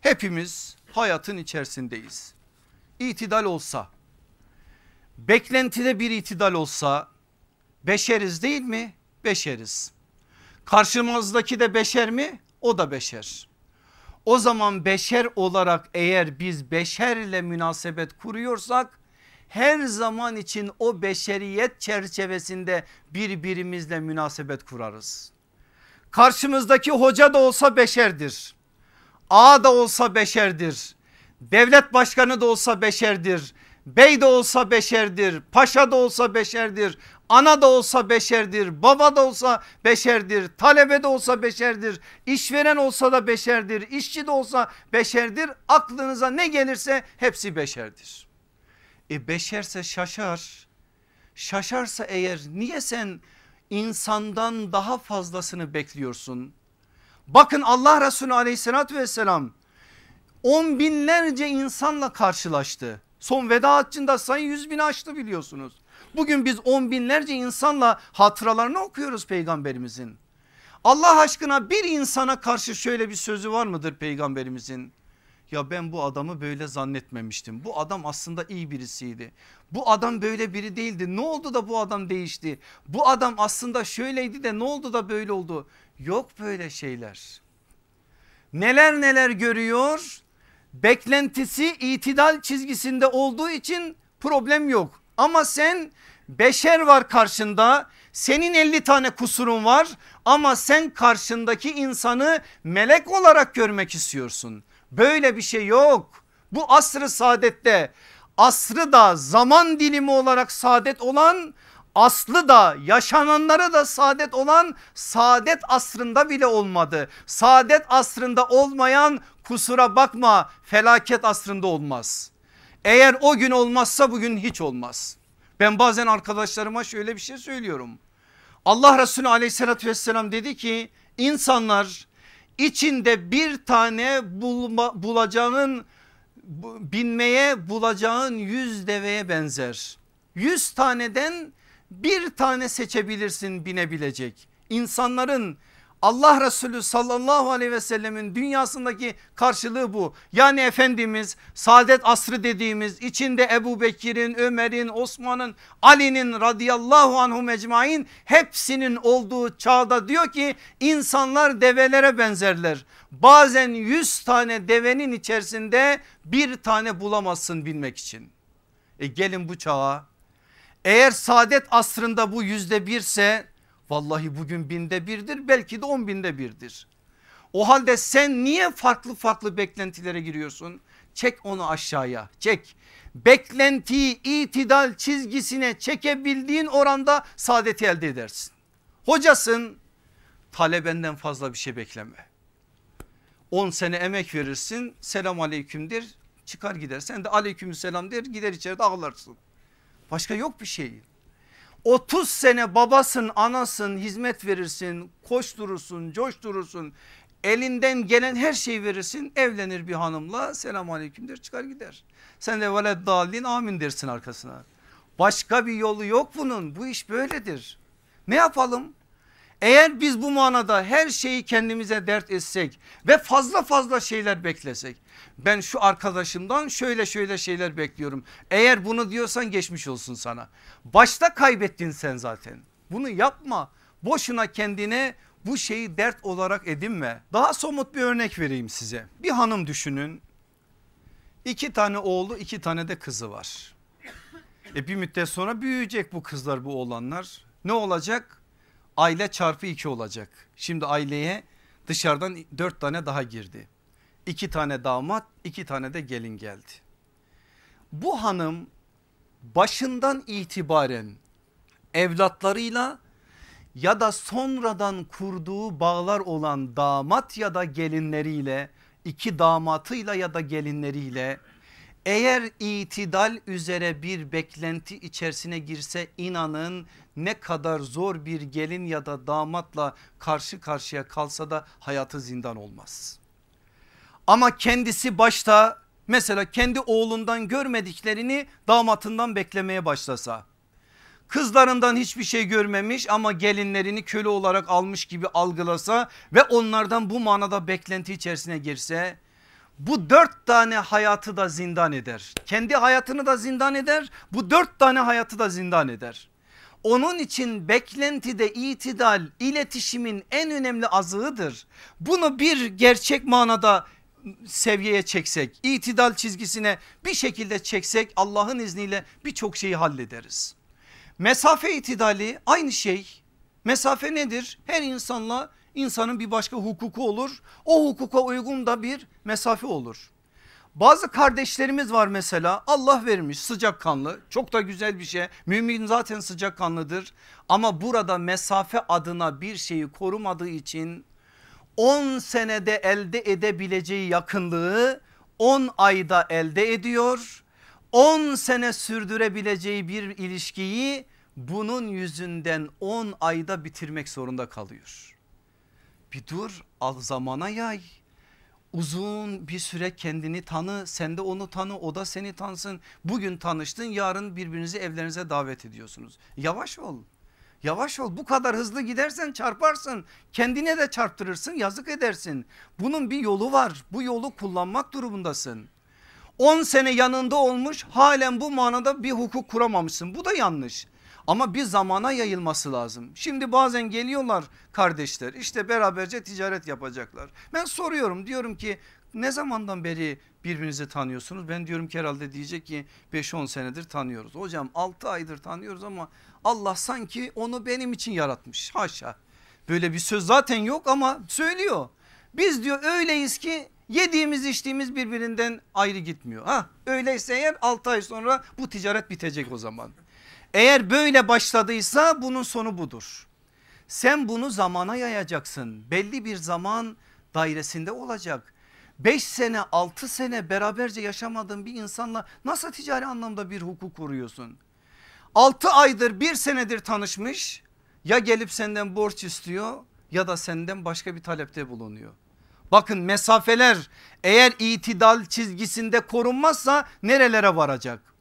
Hepimiz hayatın içerisindeyiz. İtidal olsa, beklentide bir itidal olsa beşeriz değil mi? Beşeriz. Karşımızdaki de beşer mi? O da beşer. O zaman beşer olarak eğer biz beşerle münasebet kuruyorsak her zaman için o beşeriyet çerçevesinde birbirimizle münasebet kurarız. Karşımızdaki hoca da olsa beşerdir. Ağa da olsa beşerdir. Devlet başkanı da olsa beşerdir. Bey de olsa beşerdir. Paşa da olsa beşerdir. Ana da olsa beşerdir, baba da olsa beşerdir, talebe de olsa beşerdir, işveren olsa da beşerdir, işçi de olsa beşerdir. Aklınıza ne gelirse hepsi beşerdir. E beşerse şaşar. Şaşarsa eğer niye sen insandan daha fazlasını bekliyorsun? Bakın Allah Resulü aleyhissalatü vesselam on binlerce insanla karşılaştı. Son veda haccında sayı yüz bin aştı biliyorsunuz. Bugün biz on binlerce insanla hatıralarını okuyoruz peygamberimizin. Allah aşkına bir insana karşı şöyle bir sözü var mıdır peygamberimizin? Ya ben bu adamı böyle zannetmemiştim. Bu adam aslında iyi birisiydi. Bu adam böyle biri değildi. Ne oldu da bu adam değişti? Bu adam aslında şöyleydi de ne oldu da böyle oldu? Yok böyle şeyler. Neler neler görüyor? Beklentisi itidal çizgisinde olduğu için problem yok. Ama sen beşer var karşında senin 50 tane kusurun var ama sen karşındaki insanı melek olarak görmek istiyorsun. Böyle bir şey yok. Bu asrı saadette asrı da zaman dilimi olarak saadet olan aslı da yaşananları da saadet olan saadet asrında bile olmadı. Saadet asrında olmayan kusura bakma felaket asrında olmaz. Eğer o gün olmazsa bugün hiç olmaz. Ben bazen arkadaşlarıma şöyle bir şey söylüyorum. Allah Resulü aleyhissalatü vesselam dedi ki insanlar içinde bir tane bulma, bulacağın binmeye bulacağın yüz deveye benzer. Yüz taneden bir tane seçebilirsin binebilecek. İnsanların Allah Resulü sallallahu aleyhi ve sellemin dünyasındaki karşılığı bu. Yani Efendimiz saadet asrı dediğimiz içinde Ebu Bekir'in, Ömer'in, Osman'ın, Ali'nin radıyallahu anhu mecmain hepsinin olduğu çağda diyor ki insanlar develere benzerler. Bazen yüz tane devenin içerisinde bir tane bulamazsın bilmek için. E gelin bu çağa eğer saadet asrında bu yüzde birse Vallahi bugün binde birdir belki de on binde birdir. O halde sen niye farklı farklı beklentilere giriyorsun? Çek onu aşağıya çek. Beklentiyi itidal çizgisine çekebildiğin oranda saadeti elde edersin. Hocasın talebenden fazla bir şey bekleme. 10 sene emek verirsin selam aleykümdir çıkar gider. Sen de aleyküm selam der gider içeride ağlarsın. Başka yok bir şey. 30 sene babasın anasın hizmet verirsin koşturursun coşturursun elinden gelen her şeyi verirsin evlenir bir hanımla selam aleyküm der çıkar gider. Sen de veled dalin amin dersin arkasına. Başka bir yolu yok bunun bu iş böyledir. Ne yapalım? Eğer biz bu manada her şeyi kendimize dert etsek ve fazla fazla şeyler beklesek. Ben şu arkadaşımdan şöyle şöyle şeyler bekliyorum. Eğer bunu diyorsan geçmiş olsun sana. Başta kaybettin sen zaten. Bunu yapma. Boşuna kendine bu şeyi dert olarak edinme. Daha somut bir örnek vereyim size. Bir hanım düşünün. İki tane oğlu iki tane de kızı var. E bir müddet sonra büyüyecek bu kızlar bu oğlanlar. Ne olacak? Aile çarpı 2 olacak. Şimdi aileye dışarıdan 4 tane daha girdi. 2 tane damat 2 tane de gelin geldi. Bu hanım başından itibaren evlatlarıyla ya da sonradan kurduğu bağlar olan damat ya da gelinleriyle iki damatıyla ya da gelinleriyle eğer itidal üzere bir beklenti içerisine girse inanın ne kadar zor bir gelin ya da damatla karşı karşıya kalsa da hayatı zindan olmaz. Ama kendisi başta mesela kendi oğlundan görmediklerini damatından beklemeye başlasa kızlarından hiçbir şey görmemiş ama gelinlerini köle olarak almış gibi algılasa ve onlardan bu manada beklenti içerisine girse bu dört tane hayatı da zindan eder. Kendi hayatını da zindan eder bu dört tane hayatı da zindan eder. Onun için beklentide itidal iletişimin en önemli azığıdır. Bunu bir gerçek manada seviyeye çeksek, itidal çizgisine bir şekilde çeksek Allah'ın izniyle birçok şeyi hallederiz. Mesafe itidali aynı şey. Mesafe nedir? Her insanla insanın bir başka hukuku olur. O hukuka uygun da bir mesafe olur. Bazı kardeşlerimiz var mesela Allah vermiş sıcakkanlı çok da güzel bir şey. Mümin zaten sıcakkanlıdır ama burada mesafe adına bir şeyi korumadığı için 10 senede elde edebileceği yakınlığı 10 ayda elde ediyor. 10 sene sürdürebileceği bir ilişkiyi bunun yüzünden 10 ayda bitirmek zorunda kalıyor. Bir dur al zamana yay. Uzun bir süre kendini tanı sen de onu tanı o da seni tansın. Bugün tanıştın yarın birbirinizi evlerinize davet ediyorsunuz. Yavaş ol. Yavaş ol. Bu kadar hızlı gidersen çarparsın. Kendine de çarptırırsın yazık edersin. Bunun bir yolu var. Bu yolu kullanmak durumundasın. 10 sene yanında olmuş halen bu manada bir hukuk kuramamışsın. Bu da yanlış ama bir zamana yayılması lazım. Şimdi bazen geliyorlar kardeşler işte beraberce ticaret yapacaklar. Ben soruyorum diyorum ki ne zamandan beri birbirinizi tanıyorsunuz? Ben diyorum ki herhalde diyecek ki 5-10 senedir tanıyoruz. Hocam 6 aydır tanıyoruz ama Allah sanki onu benim için yaratmış haşa. Böyle bir söz zaten yok ama söylüyor. Biz diyor öyleyiz ki yediğimiz içtiğimiz birbirinden ayrı gitmiyor. Ha öyleyse eğer 6 ay sonra bu ticaret bitecek o zaman. Eğer böyle başladıysa bunun sonu budur. Sen bunu zamana yayacaksın. Belli bir zaman dairesinde olacak. 5 sene 6 sene beraberce yaşamadığın bir insanla nasıl ticari anlamda bir hukuk kuruyorsun? 6 aydır bir senedir tanışmış ya gelip senden borç istiyor ya da senden başka bir talepte bulunuyor. Bakın mesafeler eğer itidal çizgisinde korunmazsa nerelere varacak?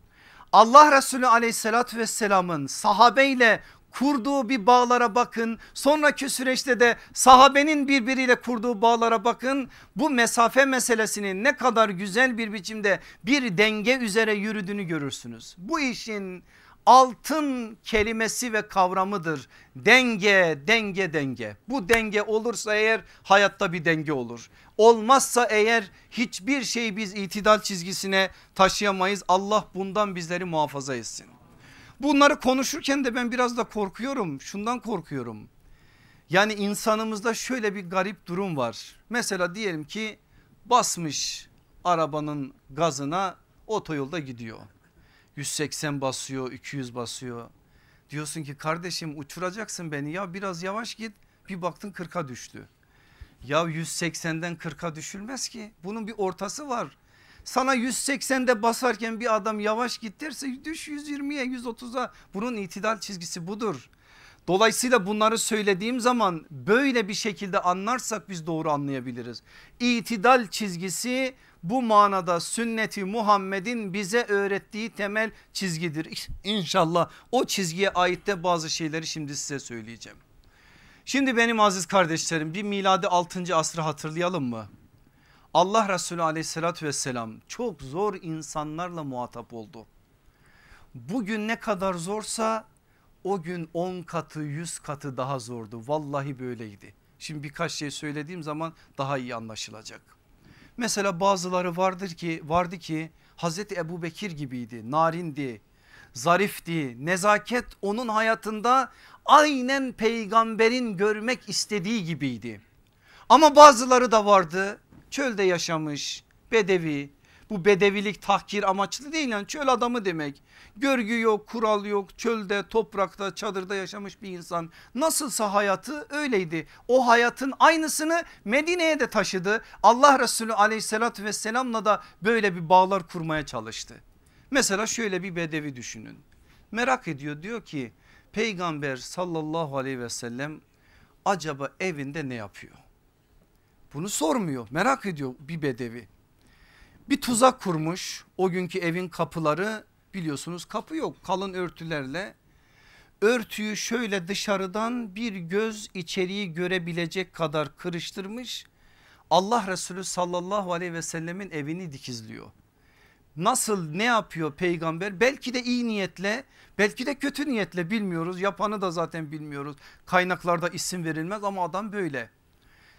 Allah Resulü aleyhissalatü vesselamın sahabeyle kurduğu bir bağlara bakın. Sonraki süreçte de sahabenin birbiriyle kurduğu bağlara bakın. Bu mesafe meselesinin ne kadar güzel bir biçimde bir denge üzere yürüdüğünü görürsünüz. Bu işin altın kelimesi ve kavramıdır. Denge, denge, denge. Bu denge olursa eğer hayatta bir denge olur. Olmazsa eğer hiçbir şey biz itidal çizgisine taşıyamayız. Allah bundan bizleri muhafaza etsin. Bunları konuşurken de ben biraz da korkuyorum. Şundan korkuyorum. Yani insanımızda şöyle bir garip durum var. Mesela diyelim ki basmış arabanın gazına otoyolda gidiyor. 180 basıyor 200 basıyor. Diyorsun ki kardeşim uçuracaksın beni ya biraz yavaş git bir baktın 40'a düştü. Ya 180'den 40'a düşülmez ki bunun bir ortası var. Sana 180'de basarken bir adam yavaş git derse düş 120'ye 130'a bunun itidal çizgisi budur. Dolayısıyla bunları söylediğim zaman böyle bir şekilde anlarsak biz doğru anlayabiliriz. İtidal çizgisi bu manada sünneti Muhammed'in bize öğrettiği temel çizgidir. İnşallah o çizgiye ait de bazı şeyleri şimdi size söyleyeceğim. Şimdi benim aziz kardeşlerim bir miladi 6. asrı hatırlayalım mı? Allah Resulü aleyhissalatü vesselam çok zor insanlarla muhatap oldu. Bugün ne kadar zorsa o gün 10 katı 100 katı daha zordu. Vallahi böyleydi. Şimdi birkaç şey söylediğim zaman daha iyi anlaşılacak. Mesela bazıları vardır ki vardı ki Hazreti Ebu Bekir gibiydi narindi zarifti nezaket onun hayatında aynen peygamberin görmek istediği gibiydi. Ama bazıları da vardı çölde yaşamış bedevi bu bedevilik tahkir amaçlı değil yani çöl adamı demek. Görgü yok kural yok çölde toprakta çadırda yaşamış bir insan nasılsa hayatı öyleydi. O hayatın aynısını Medine'ye de taşıdı. Allah Resulü aleyhissalatü vesselamla da böyle bir bağlar kurmaya çalıştı. Mesela şöyle bir bedevi düşünün. Merak ediyor diyor ki peygamber sallallahu aleyhi ve sellem acaba evinde ne yapıyor? Bunu sormuyor merak ediyor bir bedevi. Bir tuzak kurmuş o günkü evin kapıları biliyorsunuz kapı yok kalın örtülerle. Örtüyü şöyle dışarıdan bir göz içeriği görebilecek kadar kırıştırmış. Allah Resulü sallallahu aleyhi ve sellemin evini dikizliyor. Nasıl ne yapıyor peygamber belki de iyi niyetle belki de kötü niyetle bilmiyoruz yapanı da zaten bilmiyoruz kaynaklarda isim verilmez ama adam böyle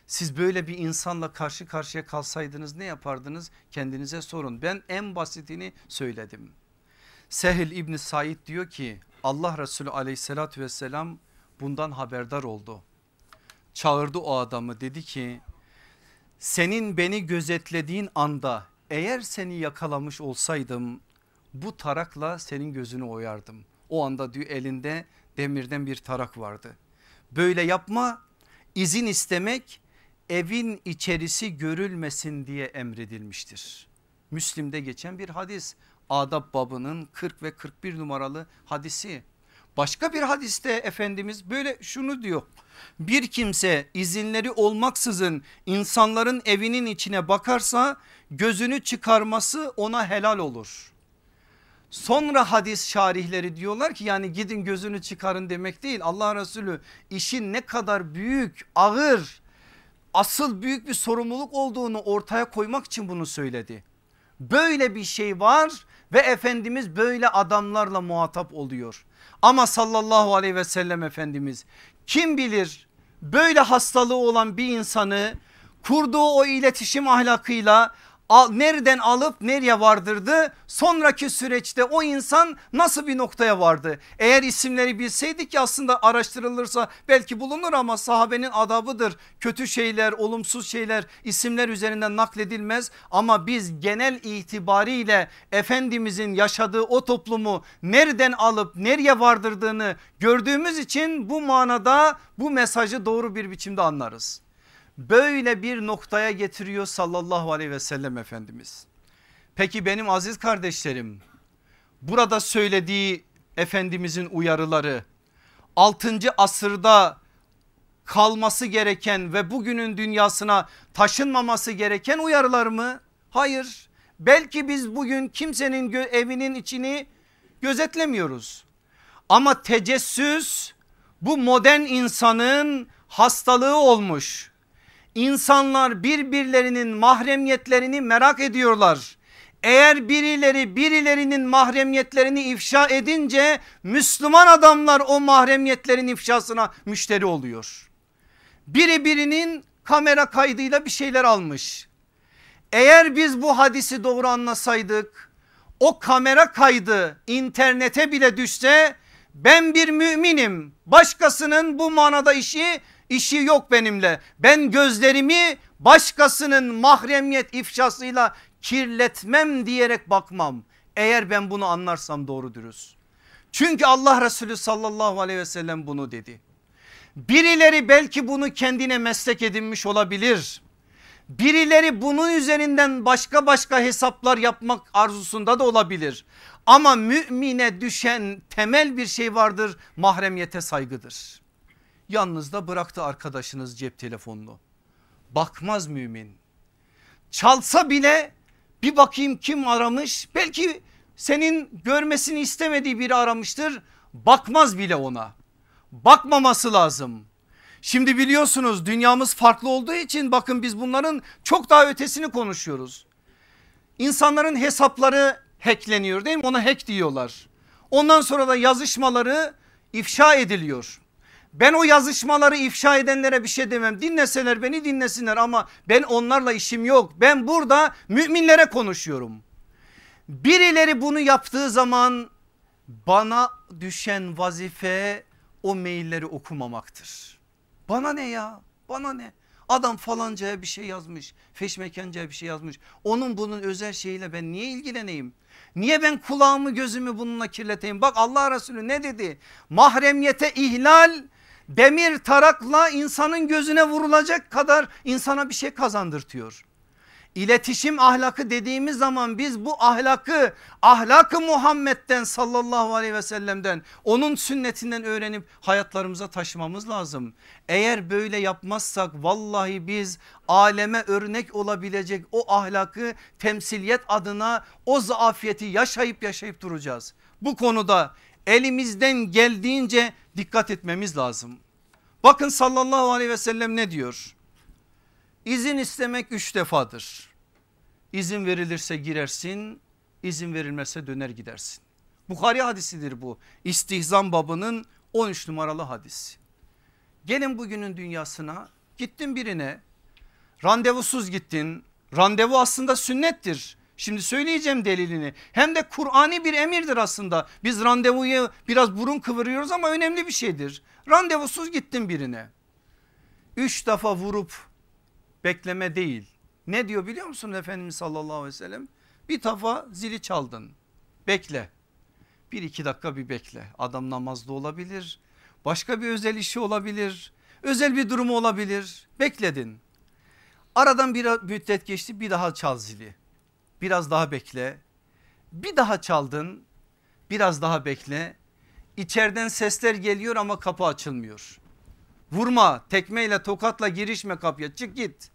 Siz böyle bir insanla karşı karşıya kalsaydınız ne yapardınız? Kendinize sorun. Ben en basitini söyledim. Sehil İbni Said diyor ki Allah Resulü aleyhissalatü vesselam bundan haberdar oldu. Çağırdı o adamı dedi ki senin beni gözetlediğin anda eğer seni yakalamış olsaydım bu tarakla senin gözünü oyardım. O anda diyor elinde demirden bir tarak vardı. Böyle yapma izin istemek evin içerisi görülmesin diye emredilmiştir. Müslim'de geçen bir hadis adab babının 40 ve 41 numaralı hadisi. Başka bir hadiste Efendimiz böyle şunu diyor. Bir kimse izinleri olmaksızın insanların evinin içine bakarsa gözünü çıkarması ona helal olur. Sonra hadis şarihleri diyorlar ki yani gidin gözünü çıkarın demek değil. Allah Resulü işin ne kadar büyük ağır asıl büyük bir sorumluluk olduğunu ortaya koymak için bunu söyledi. Böyle bir şey var ve Efendimiz böyle adamlarla muhatap oluyor. Ama sallallahu aleyhi ve sellem Efendimiz kim bilir böyle hastalığı olan bir insanı kurduğu o iletişim ahlakıyla nereden alıp nereye vardırdı? Sonraki süreçte o insan nasıl bir noktaya vardı? Eğer isimleri bilseydik ki aslında araştırılırsa belki bulunur ama sahabenin adabıdır. Kötü şeyler, olumsuz şeyler isimler üzerinden nakledilmez ama biz genel itibariyle Efendimizin yaşadığı o toplumu nereden alıp nereye vardırdığını gördüğümüz için bu manada bu mesajı doğru bir biçimde anlarız böyle bir noktaya getiriyor sallallahu aleyhi ve sellem Efendimiz. Peki benim aziz kardeşlerim burada söylediği Efendimizin uyarıları 6. asırda kalması gereken ve bugünün dünyasına taşınmaması gereken uyarılar mı? Hayır. Belki biz bugün kimsenin evinin içini gözetlemiyoruz. Ama tecessüs bu modern insanın hastalığı olmuş. İnsanlar birbirlerinin mahremiyetlerini merak ediyorlar. Eğer birileri birilerinin mahremiyetlerini ifşa edince Müslüman adamlar o mahremiyetlerin ifşasına müşteri oluyor. Biri birinin kamera kaydıyla bir şeyler almış. Eğer biz bu hadisi doğru anlasaydık o kamera kaydı internete bile düşse ben bir müminim başkasının bu manada işi işi yok benimle. Ben gözlerimi başkasının mahremiyet ifşasıyla kirletmem diyerek bakmam. Eğer ben bunu anlarsam doğru dürüst. Çünkü Allah Resulü sallallahu aleyhi ve sellem bunu dedi. Birileri belki bunu kendine meslek edinmiş olabilir. Birileri bunun üzerinden başka başka hesaplar yapmak arzusunda da olabilir. Ama mümine düşen temel bir şey vardır mahremiyete saygıdır. Yalnızda bıraktı arkadaşınız cep telefonunu. Bakmaz mümin. Çalsa bile bir bakayım kim aramış. Belki senin görmesini istemediği biri aramıştır. Bakmaz bile ona. Bakmaması lazım. Şimdi biliyorsunuz dünyamız farklı olduğu için bakın biz bunların çok daha ötesini konuşuyoruz. İnsanların hesapları hackleniyor değil mi? Ona hack diyorlar. Ondan sonra da yazışmaları ifşa ediliyor. Ben o yazışmaları ifşa edenlere bir şey demem. Dinleseler beni dinlesinler ama ben onlarla işim yok. Ben burada müminlere konuşuyorum. Birileri bunu yaptığı zaman bana düşen vazife o mailleri okumamaktır. Bana ne ya? Bana ne? Adam falancaya bir şey yazmış. Feşmekancaya bir şey yazmış. Onun bunun özel şeyiyle ben niye ilgileneyim? Niye ben kulağımı gözümü bununla kirleteyim? Bak Allah Resulü ne dedi? Mahremiyete ihlal demir tarakla insanın gözüne vurulacak kadar insana bir şey kazandırtıyor. İletişim ahlakı dediğimiz zaman biz bu ahlakı ahlakı Muhammed'den sallallahu aleyhi ve sellem'den onun sünnetinden öğrenip hayatlarımıza taşımamız lazım. Eğer böyle yapmazsak vallahi biz aleme örnek olabilecek o ahlakı temsiliyet adına o zaafiyeti yaşayıp yaşayıp duracağız. Bu konuda elimizden geldiğince dikkat etmemiz lazım. Bakın sallallahu aleyhi ve sellem ne diyor? İzin istemek üç defadır. İzin verilirse girersin, izin verilmezse döner gidersin. Bukhari hadisidir bu. İstihzam babının 13 numaralı hadisi. Gelin bugünün dünyasına gittin birine Randevusuz gittin. Randevu aslında sünnettir. Şimdi söyleyeceğim delilini. Hem de Kur'ani bir emirdir aslında. Biz randevuyu biraz burun kıvırıyoruz ama önemli bir şeydir. Randevusuz gittin birine. Üç defa vurup bekleme değil. Ne diyor biliyor musun Efendimiz sallallahu aleyhi ve sellem? Bir defa zili çaldın. Bekle. Bir iki dakika bir bekle. Adam namazda olabilir. Başka bir özel işi olabilir. Özel bir durumu olabilir. Bekledin. Aradan bir müddet geçti bir daha çal zili. Biraz daha bekle. Bir daha çaldın. Biraz daha bekle. İçeriden sesler geliyor ama kapı açılmıyor. Vurma tekmeyle tokatla girişme kapıya çık git.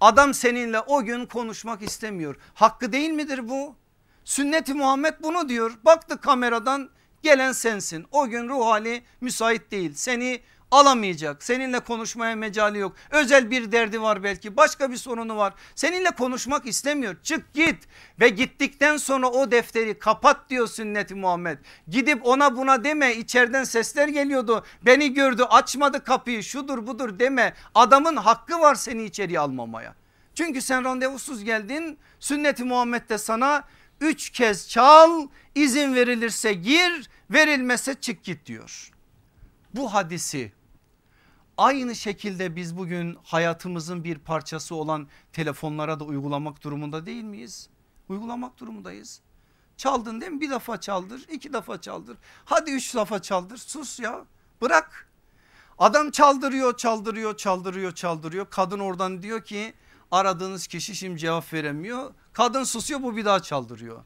Adam seninle o gün konuşmak istemiyor. Hakkı değil midir bu? Sünneti Muhammed bunu diyor. Baktı kameradan gelen sensin. O gün ruh hali müsait değil. Seni alamayacak. Seninle konuşmaya mecali yok. Özel bir derdi var belki başka bir sorunu var. Seninle konuşmak istemiyor. Çık git ve gittikten sonra o defteri kapat diyor sünneti Muhammed. Gidip ona buna deme içeriden sesler geliyordu. Beni gördü açmadı kapıyı şudur budur deme. Adamın hakkı var seni içeri almamaya. Çünkü sen randevusuz geldin sünneti Muhammed de sana üç kez çal izin verilirse gir verilmezse çık git diyor. Bu hadisi Aynı şekilde biz bugün hayatımızın bir parçası olan telefonlara da uygulamak durumunda değil miyiz? Uygulamak durumundayız. Çaldın değil mi? Bir defa çaldır, iki defa çaldır. Hadi üç defa çaldır. Sus ya. Bırak. Adam çaldırıyor, çaldırıyor, çaldırıyor, çaldırıyor. Kadın oradan diyor ki aradığınız kişi şimdi cevap veremiyor. Kadın susuyor bu bir daha çaldırıyor.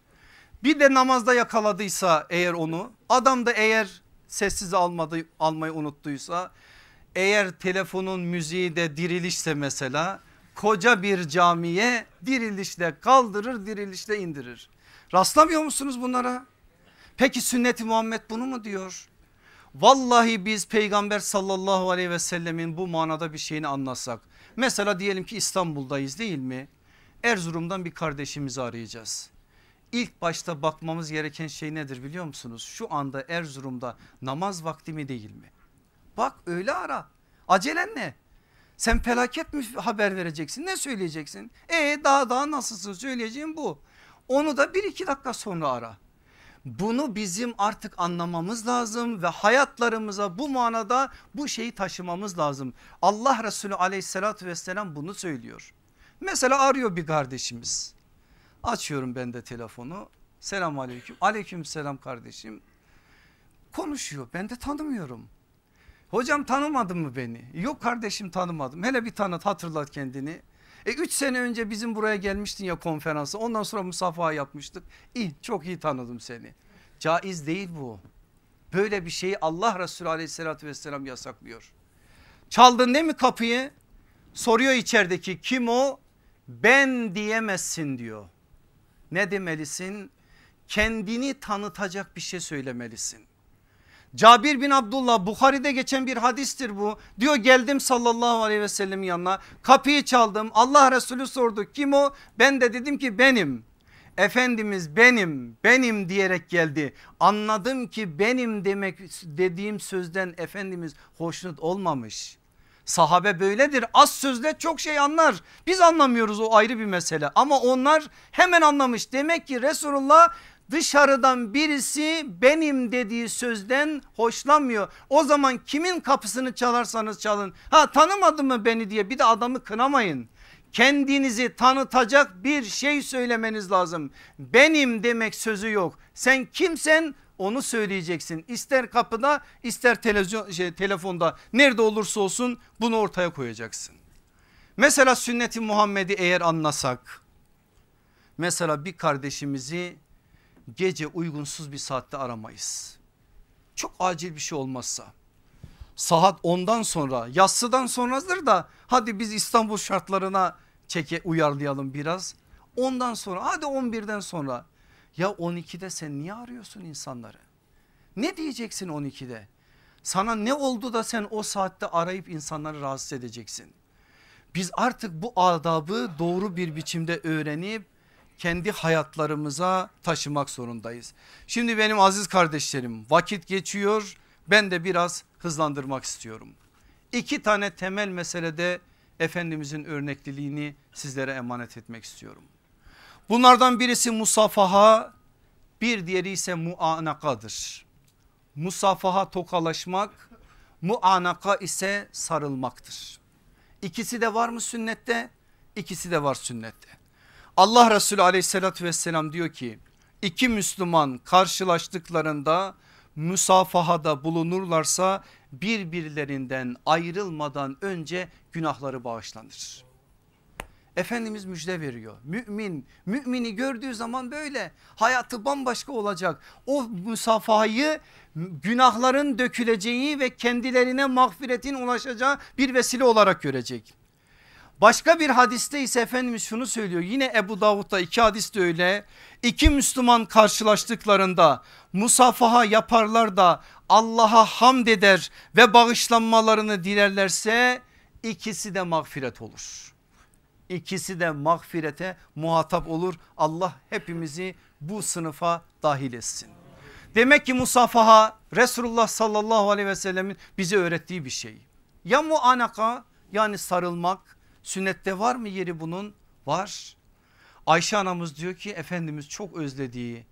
Bir de namazda yakaladıysa eğer onu adam da eğer sessiz almadı, almayı unuttuysa eğer telefonun müziği de dirilişse mesela koca bir camiye dirilişle kaldırır dirilişle indirir. Rastlamıyor musunuz bunlara? Peki sünneti Muhammed bunu mu diyor? Vallahi biz peygamber sallallahu aleyhi ve sellemin bu manada bir şeyini anlatsak. Mesela diyelim ki İstanbul'dayız değil mi? Erzurum'dan bir kardeşimizi arayacağız. İlk başta bakmamız gereken şey nedir biliyor musunuz? Şu anda Erzurum'da namaz vakti mi değil mi? Bak öyle ara. Acelen ne? Sen felaket mi haber vereceksin? Ne söyleyeceksin? E daha daha nasılsın söyleyeceğim bu. Onu da bir iki dakika sonra ara. Bunu bizim artık anlamamız lazım ve hayatlarımıza bu manada bu şeyi taşımamız lazım. Allah Resulü aleyhissalatü vesselam bunu söylüyor. Mesela arıyor bir kardeşimiz. Açıyorum ben de telefonu. Selam aleyküm. Aleyküm selam kardeşim. Konuşuyor ben de tanımıyorum. Hocam tanımadın mı beni? Yok kardeşim tanımadım. Hele bir tanıt hatırlat kendini. E 3 sene önce bizim buraya gelmiştin ya konferansa ondan sonra musafaha yapmıştık. İyi çok iyi tanıdım seni. Caiz değil bu. Böyle bir şeyi Allah Resulü aleyhissalatü vesselam yasaklıyor. Çaldın değil mi kapıyı? Soruyor içerideki kim o? Ben diyemezsin diyor. Ne demelisin? Kendini tanıtacak bir şey söylemelisin. Cabir bin Abdullah Bukhari'de geçen bir hadistir bu. Diyor geldim sallallahu aleyhi ve sellemin yanına kapıyı çaldım Allah Resulü sordu kim o? Ben de dedim ki benim. Efendimiz benim benim diyerek geldi. Anladım ki benim demek dediğim sözden Efendimiz hoşnut olmamış. Sahabe böyledir az sözle çok şey anlar. Biz anlamıyoruz o ayrı bir mesele ama onlar hemen anlamış. Demek ki Resulullah dışarıdan birisi benim dediği sözden hoşlanmıyor. O zaman kimin kapısını çalarsanız çalın. Ha tanımadı mı beni diye bir de adamı kınamayın. Kendinizi tanıtacak bir şey söylemeniz lazım. Benim demek sözü yok. Sen kimsen onu söyleyeceksin. İster kapıda ister televizyon şey, telefonda nerede olursa olsun bunu ortaya koyacaksın. Mesela sünneti Muhammed'i eğer anlasak mesela bir kardeşimizi gece uygunsuz bir saatte aramayız. Çok acil bir şey olmazsa saat 10'dan sonra yassıdan sonradır da hadi biz İstanbul şartlarına çeke uyarlayalım biraz. Ondan sonra hadi 11'den sonra ya 12'de sen niye arıyorsun insanları? Ne diyeceksin 12'de? Sana ne oldu da sen o saatte arayıp insanları rahatsız edeceksin? Biz artık bu adabı doğru bir biçimde öğrenip kendi hayatlarımıza taşımak zorundayız. Şimdi benim aziz kardeşlerim vakit geçiyor ben de biraz hızlandırmak istiyorum. İki tane temel meselede Efendimizin örnekliliğini sizlere emanet etmek istiyorum. Bunlardan birisi musafaha bir diğeri ise muanakadır. Musafaha tokalaşmak muanaka ise sarılmaktır. İkisi de var mı sünnette? İkisi de var sünnette. Allah Resulü aleyhissalatü vesselam diyor ki iki Müslüman karşılaştıklarında musafahada bulunurlarsa birbirlerinden ayrılmadan önce günahları bağışlanır. Efendimiz müjde veriyor. Mümin, mümini gördüğü zaman böyle hayatı bambaşka olacak. O musafayı günahların döküleceği ve kendilerine mağfiretin ulaşacağı bir vesile olarak görecek. Başka bir hadiste ise Efendimiz şunu söylüyor yine Ebu Davud'da iki hadis de öyle. İki Müslüman karşılaştıklarında musafaha yaparlar da Allah'a hamd eder ve bağışlanmalarını dilerlerse ikisi de mağfiret olur. İkisi de mağfirete muhatap olur. Allah hepimizi bu sınıfa dahil etsin. Demek ki musafaha Resulullah sallallahu aleyhi ve sellemin bize öğrettiği bir şey. Ya muanaka yani sarılmak sünnette var mı yeri bunun? Var. Ayşe anamız diyor ki Efendimiz çok özlediği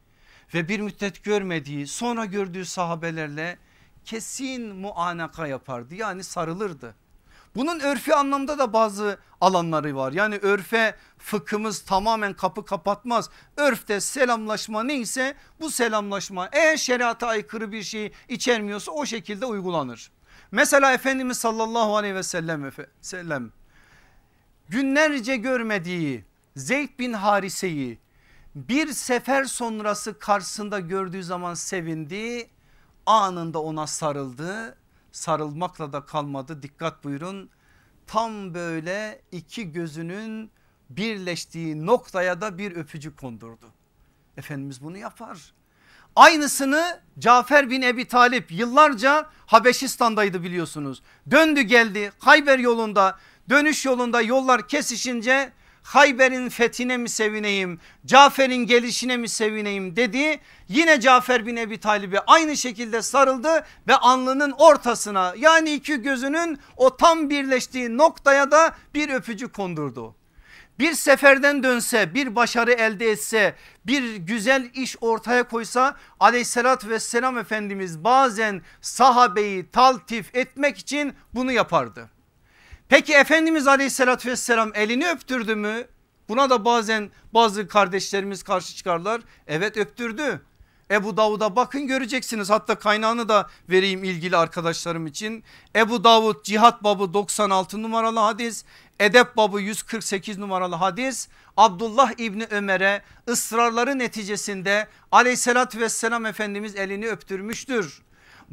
ve bir müddet görmediği sonra gördüğü sahabelerle kesin muanaka yapardı yani sarılırdı. Bunun örfi anlamda da bazı alanları var. Yani örfe fıkhımız tamamen kapı kapatmaz. Örfte selamlaşma neyse bu selamlaşma eğer şeriata aykırı bir şey içermiyorsa o şekilde uygulanır. Mesela Efendimiz sallallahu aleyhi ve sellem, sellem günlerce görmediği Zeyd bin Harise'yi bir sefer sonrası karşısında gördüğü zaman sevindi. Anında ona sarıldı sarılmakla da kalmadı dikkat buyurun. Tam böyle iki gözünün birleştiği noktaya da bir öpücük kondurdu. Efendimiz bunu yapar. Aynısını Cafer bin Ebi Talip yıllarca Habeşistan'daydı biliyorsunuz. Döndü geldi Hayber yolunda dönüş yolunda yollar kesişince Hayber'in fethine mi sevineyim Cafer'in gelişine mi sevineyim dedi. Yine Cafer bin Ebi Talib'e aynı şekilde sarıldı ve alnının ortasına yani iki gözünün o tam birleştiği noktaya da bir öpücük kondurdu. Bir seferden dönse bir başarı elde etse bir güzel iş ortaya koysa aleyhissalatü vesselam Efendimiz bazen sahabeyi taltif etmek için bunu yapardı. Peki Efendimiz aleyhissalatü vesselam elini öptürdü mü? Buna da bazen bazı kardeşlerimiz karşı çıkarlar. Evet öptürdü. Ebu Davud'a bakın göreceksiniz hatta kaynağını da vereyim ilgili arkadaşlarım için. Ebu Davud cihat babı 96 numaralı hadis edep babı 148 numaralı hadis Abdullah İbni Ömer'e ısrarları neticesinde aleyhissalatü vesselam Efendimiz elini öptürmüştür.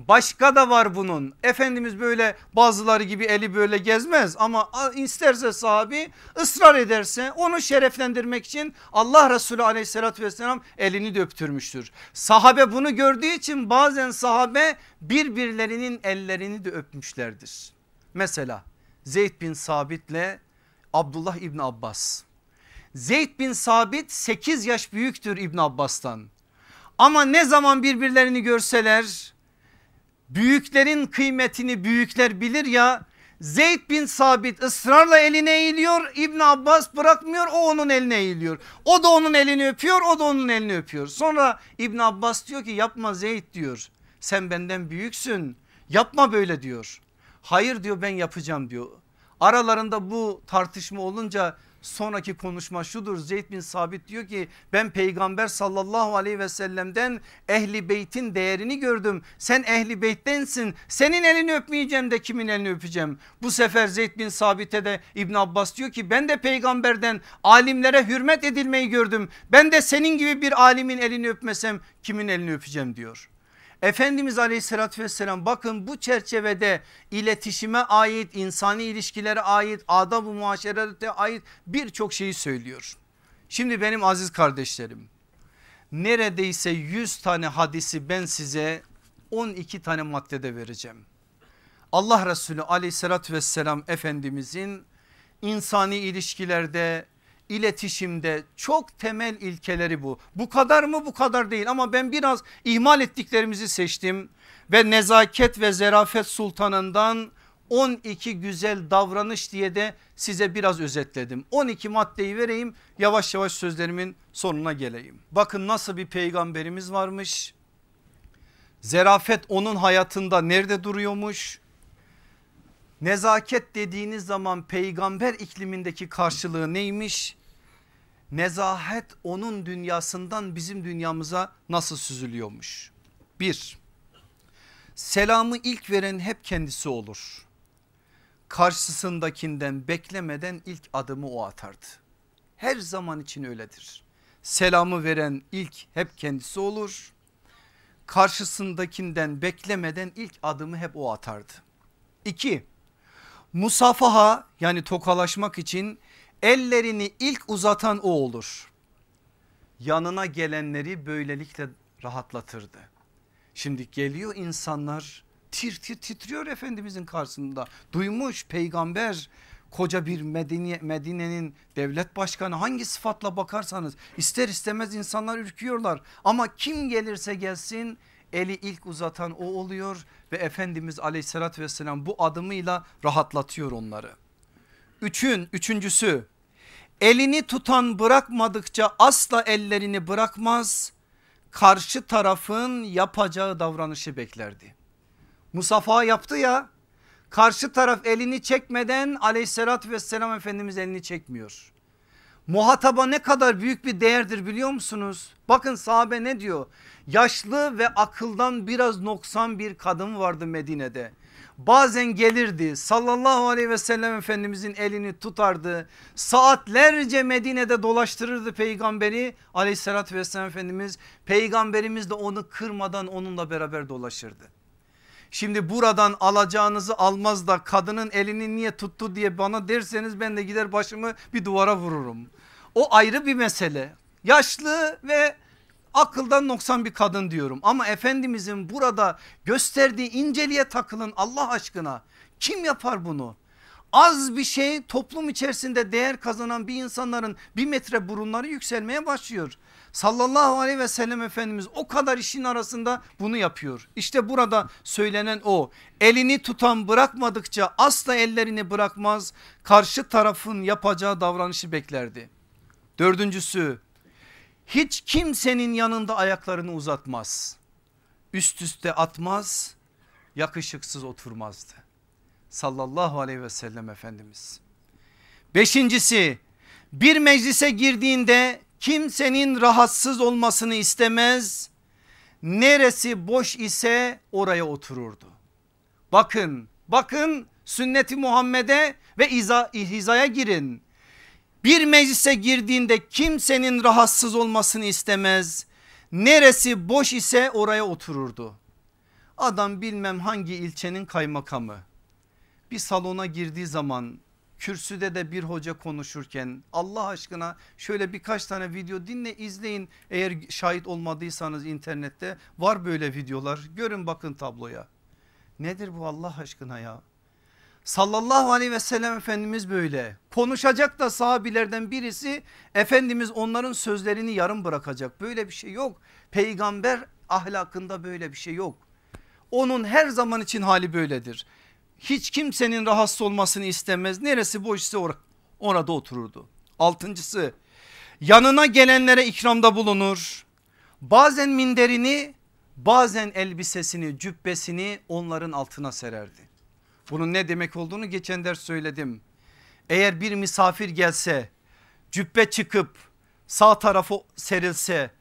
Başka da var bunun. Efendimiz böyle bazıları gibi eli böyle gezmez ama isterse sahabi ısrar ederse onu şereflendirmek için Allah Resulü aleyhissalatü vesselam elini de öptürmüştür. Sahabe bunu gördüğü için bazen sahabe birbirlerinin ellerini de öpmüşlerdir. Mesela Zeyd bin Sabit'le Abdullah İbni Abbas. Zeyd bin Sabit 8 yaş büyüktür İbn Abbas'tan. Ama ne zaman birbirlerini görseler büyüklerin kıymetini büyükler bilir ya Zeyd bin Sabit ısrarla eline eğiliyor İbn Abbas bırakmıyor o onun eline eğiliyor. O da onun elini öpüyor o da onun elini öpüyor. Sonra İbn Abbas diyor ki yapma Zeyd diyor sen benden büyüksün yapma böyle diyor. Hayır diyor ben yapacağım diyor. Aralarında bu tartışma olunca sonraki konuşma şudur Zeyd bin Sabit diyor ki ben peygamber sallallahu aleyhi ve sellem'den ehli beytin değerini gördüm. Sen ehli beyttensin senin elini öpmeyeceğim de kimin elini öpeceğim. Bu sefer Zeyd bin Sabit'e de İbn Abbas diyor ki ben de peygamberden alimlere hürmet edilmeyi gördüm. Ben de senin gibi bir alimin elini öpmesem kimin elini öpeceğim diyor. Efendimiz aleyhissalatü vesselam bakın bu çerçevede iletişime ait insani ilişkilere ait adab-ı muaşerete ait birçok şeyi söylüyor. Şimdi benim aziz kardeşlerim neredeyse 100 tane hadisi ben size 12 tane maddede vereceğim. Allah Resulü aleyhissalatü vesselam Efendimizin insani ilişkilerde iletişimde çok temel ilkeleri bu. Bu kadar mı bu kadar değil ama ben biraz ihmal ettiklerimizi seçtim ve nezaket ve zerafet sultanından 12 güzel davranış diye de size biraz özetledim. 12 maddeyi vereyim yavaş yavaş sözlerimin sonuna geleyim. Bakın nasıl bir peygamberimiz varmış. Zerafet onun hayatında nerede duruyormuş? Nezaket dediğiniz zaman peygamber iklimindeki karşılığı neymiş? Nezahet onun dünyasından bizim dünyamıza nasıl süzülüyormuş? Bir, selamı ilk veren hep kendisi olur. Karşısındakinden beklemeden ilk adımı o atardı. Her zaman için öyledir. Selamı veren ilk hep kendisi olur. Karşısındakinden beklemeden ilk adımı hep o atardı. İki, musafaha yani tokalaşmak için ellerini ilk uzatan o olur. Yanına gelenleri böylelikle rahatlatırdı. Şimdi geliyor insanlar tir tir titriyor Efendimizin karşısında. Duymuş peygamber koca bir Medine, Medine'nin devlet başkanı hangi sıfatla bakarsanız ister istemez insanlar ürküyorlar. Ama kim gelirse gelsin eli ilk uzatan o oluyor ve Efendimiz aleyhissalatü vesselam bu adımıyla rahatlatıyor onları. Üçün, üçüncüsü elini tutan bırakmadıkça asla ellerini bırakmaz karşı tarafın yapacağı davranışı beklerdi. Musafa yaptı ya karşı taraf elini çekmeden aleyhissalatü vesselam Efendimiz elini çekmiyor. Muhataba ne kadar büyük bir değerdir biliyor musunuz? Bakın sahabe ne diyor? Yaşlı ve akıldan biraz noksan bir kadın vardı Medine'de. Bazen gelirdi sallallahu aleyhi ve sellem efendimizin elini tutardı. Saatlerce Medine'de dolaştırırdı peygamberi aleyhissalatü vesselam efendimiz. Peygamberimiz de onu kırmadan onunla beraber dolaşırdı. Şimdi buradan alacağınızı almaz da kadının elini niye tuttu diye bana derseniz ben de gider başımı bir duvara vururum. O ayrı bir mesele. Yaşlı ve akıldan noksan bir kadın diyorum ama Efendimizin burada gösterdiği inceliğe takılın Allah aşkına. Kim yapar bunu? Az bir şey toplum içerisinde değer kazanan bir insanların bir metre burunları yükselmeye başlıyor. Sallallahu aleyhi ve sellem Efendimiz o kadar işin arasında bunu yapıyor. İşte burada söylenen o elini tutan bırakmadıkça asla ellerini bırakmaz karşı tarafın yapacağı davranışı beklerdi. Dördüncüsü hiç kimsenin yanında ayaklarını uzatmaz. Üst üste atmaz yakışıksız oturmazdı. Sallallahu aleyhi ve sellem Efendimiz. Beşincisi bir meclise girdiğinde kimsenin rahatsız olmasını istemez. Neresi boş ise oraya otururdu. Bakın bakın sünneti Muhammed'e ve iza, hizaya girin. Bir meclise girdiğinde kimsenin rahatsız olmasını istemez. Neresi boş ise oraya otururdu. Adam bilmem hangi ilçenin kaymakamı bir salona girdiği zaman kürsüde de bir hoca konuşurken Allah aşkına şöyle birkaç tane video dinle izleyin eğer şahit olmadıysanız internette var böyle videolar görün bakın tabloya. Nedir bu Allah aşkına ya? Sallallahu aleyhi ve sellem Efendimiz böyle konuşacak da sahabilerden birisi Efendimiz onların sözlerini yarım bırakacak böyle bir şey yok. Peygamber ahlakında böyle bir şey yok. Onun her zaman için hali böyledir hiç kimsenin rahatsız olmasını istemez. Neresi boşsa or orada otururdu. Altıncısı yanına gelenlere ikramda bulunur. Bazen minderini bazen elbisesini cübbesini onların altına sererdi. Bunun ne demek olduğunu geçen ders söyledim. Eğer bir misafir gelse cübbe çıkıp sağ tarafı serilse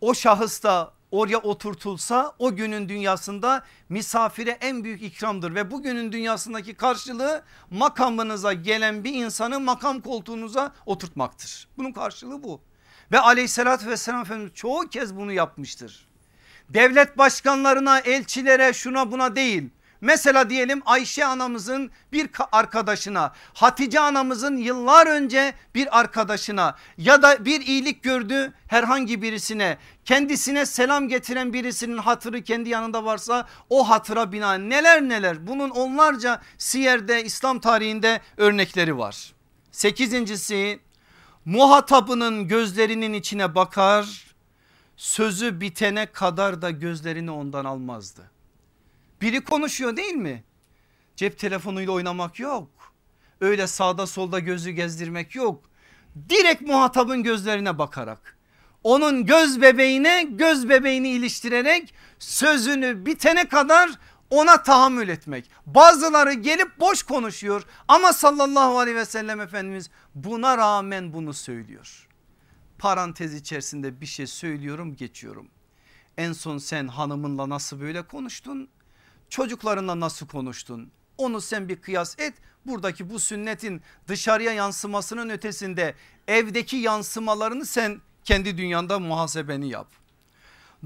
o şahıs da oraya oturtulsa o günün dünyasında misafire en büyük ikramdır ve bugünün dünyasındaki karşılığı makamınıza gelen bir insanı makam koltuğunuza oturtmaktır. Bunun karşılığı bu ve aleyhissalatü vesselam Efendimiz çoğu kez bunu yapmıştır. Devlet başkanlarına elçilere şuna buna değil Mesela diyelim Ayşe anamızın bir arkadaşına Hatice anamızın yıllar önce bir arkadaşına ya da bir iyilik gördü herhangi birisine kendisine selam getiren birisinin hatırı kendi yanında varsa o hatıra bina neler neler bunun onlarca siyerde İslam tarihinde örnekleri var. Sekizincisi muhatabının gözlerinin içine bakar sözü bitene kadar da gözlerini ondan almazdı. Biri konuşuyor değil mi? Cep telefonuyla oynamak yok. Öyle sağda solda gözü gezdirmek yok. Direkt muhatabın gözlerine bakarak onun göz bebeğine göz bebeğini iliştirerek sözünü bitene kadar ona tahammül etmek. Bazıları gelip boş konuşuyor ama sallallahu aleyhi ve sellem Efendimiz buna rağmen bunu söylüyor. Parantez içerisinde bir şey söylüyorum geçiyorum. En son sen hanımınla nasıl böyle konuştun? Çocuklarınla nasıl konuştun? Onu sen bir kıyas et. Buradaki bu sünnetin dışarıya yansımasının ötesinde evdeki yansımalarını sen kendi dünyanda muhasebeni yap.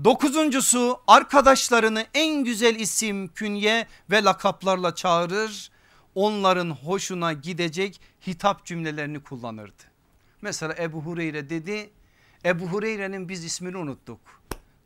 Dokuzuncusu arkadaşlarını en güzel isim, künye ve lakaplarla çağırır. Onların hoşuna gidecek hitap cümlelerini kullanırdı. Mesela Ebu Hureyre dedi. Ebu Hureyre'nin biz ismini unuttuk.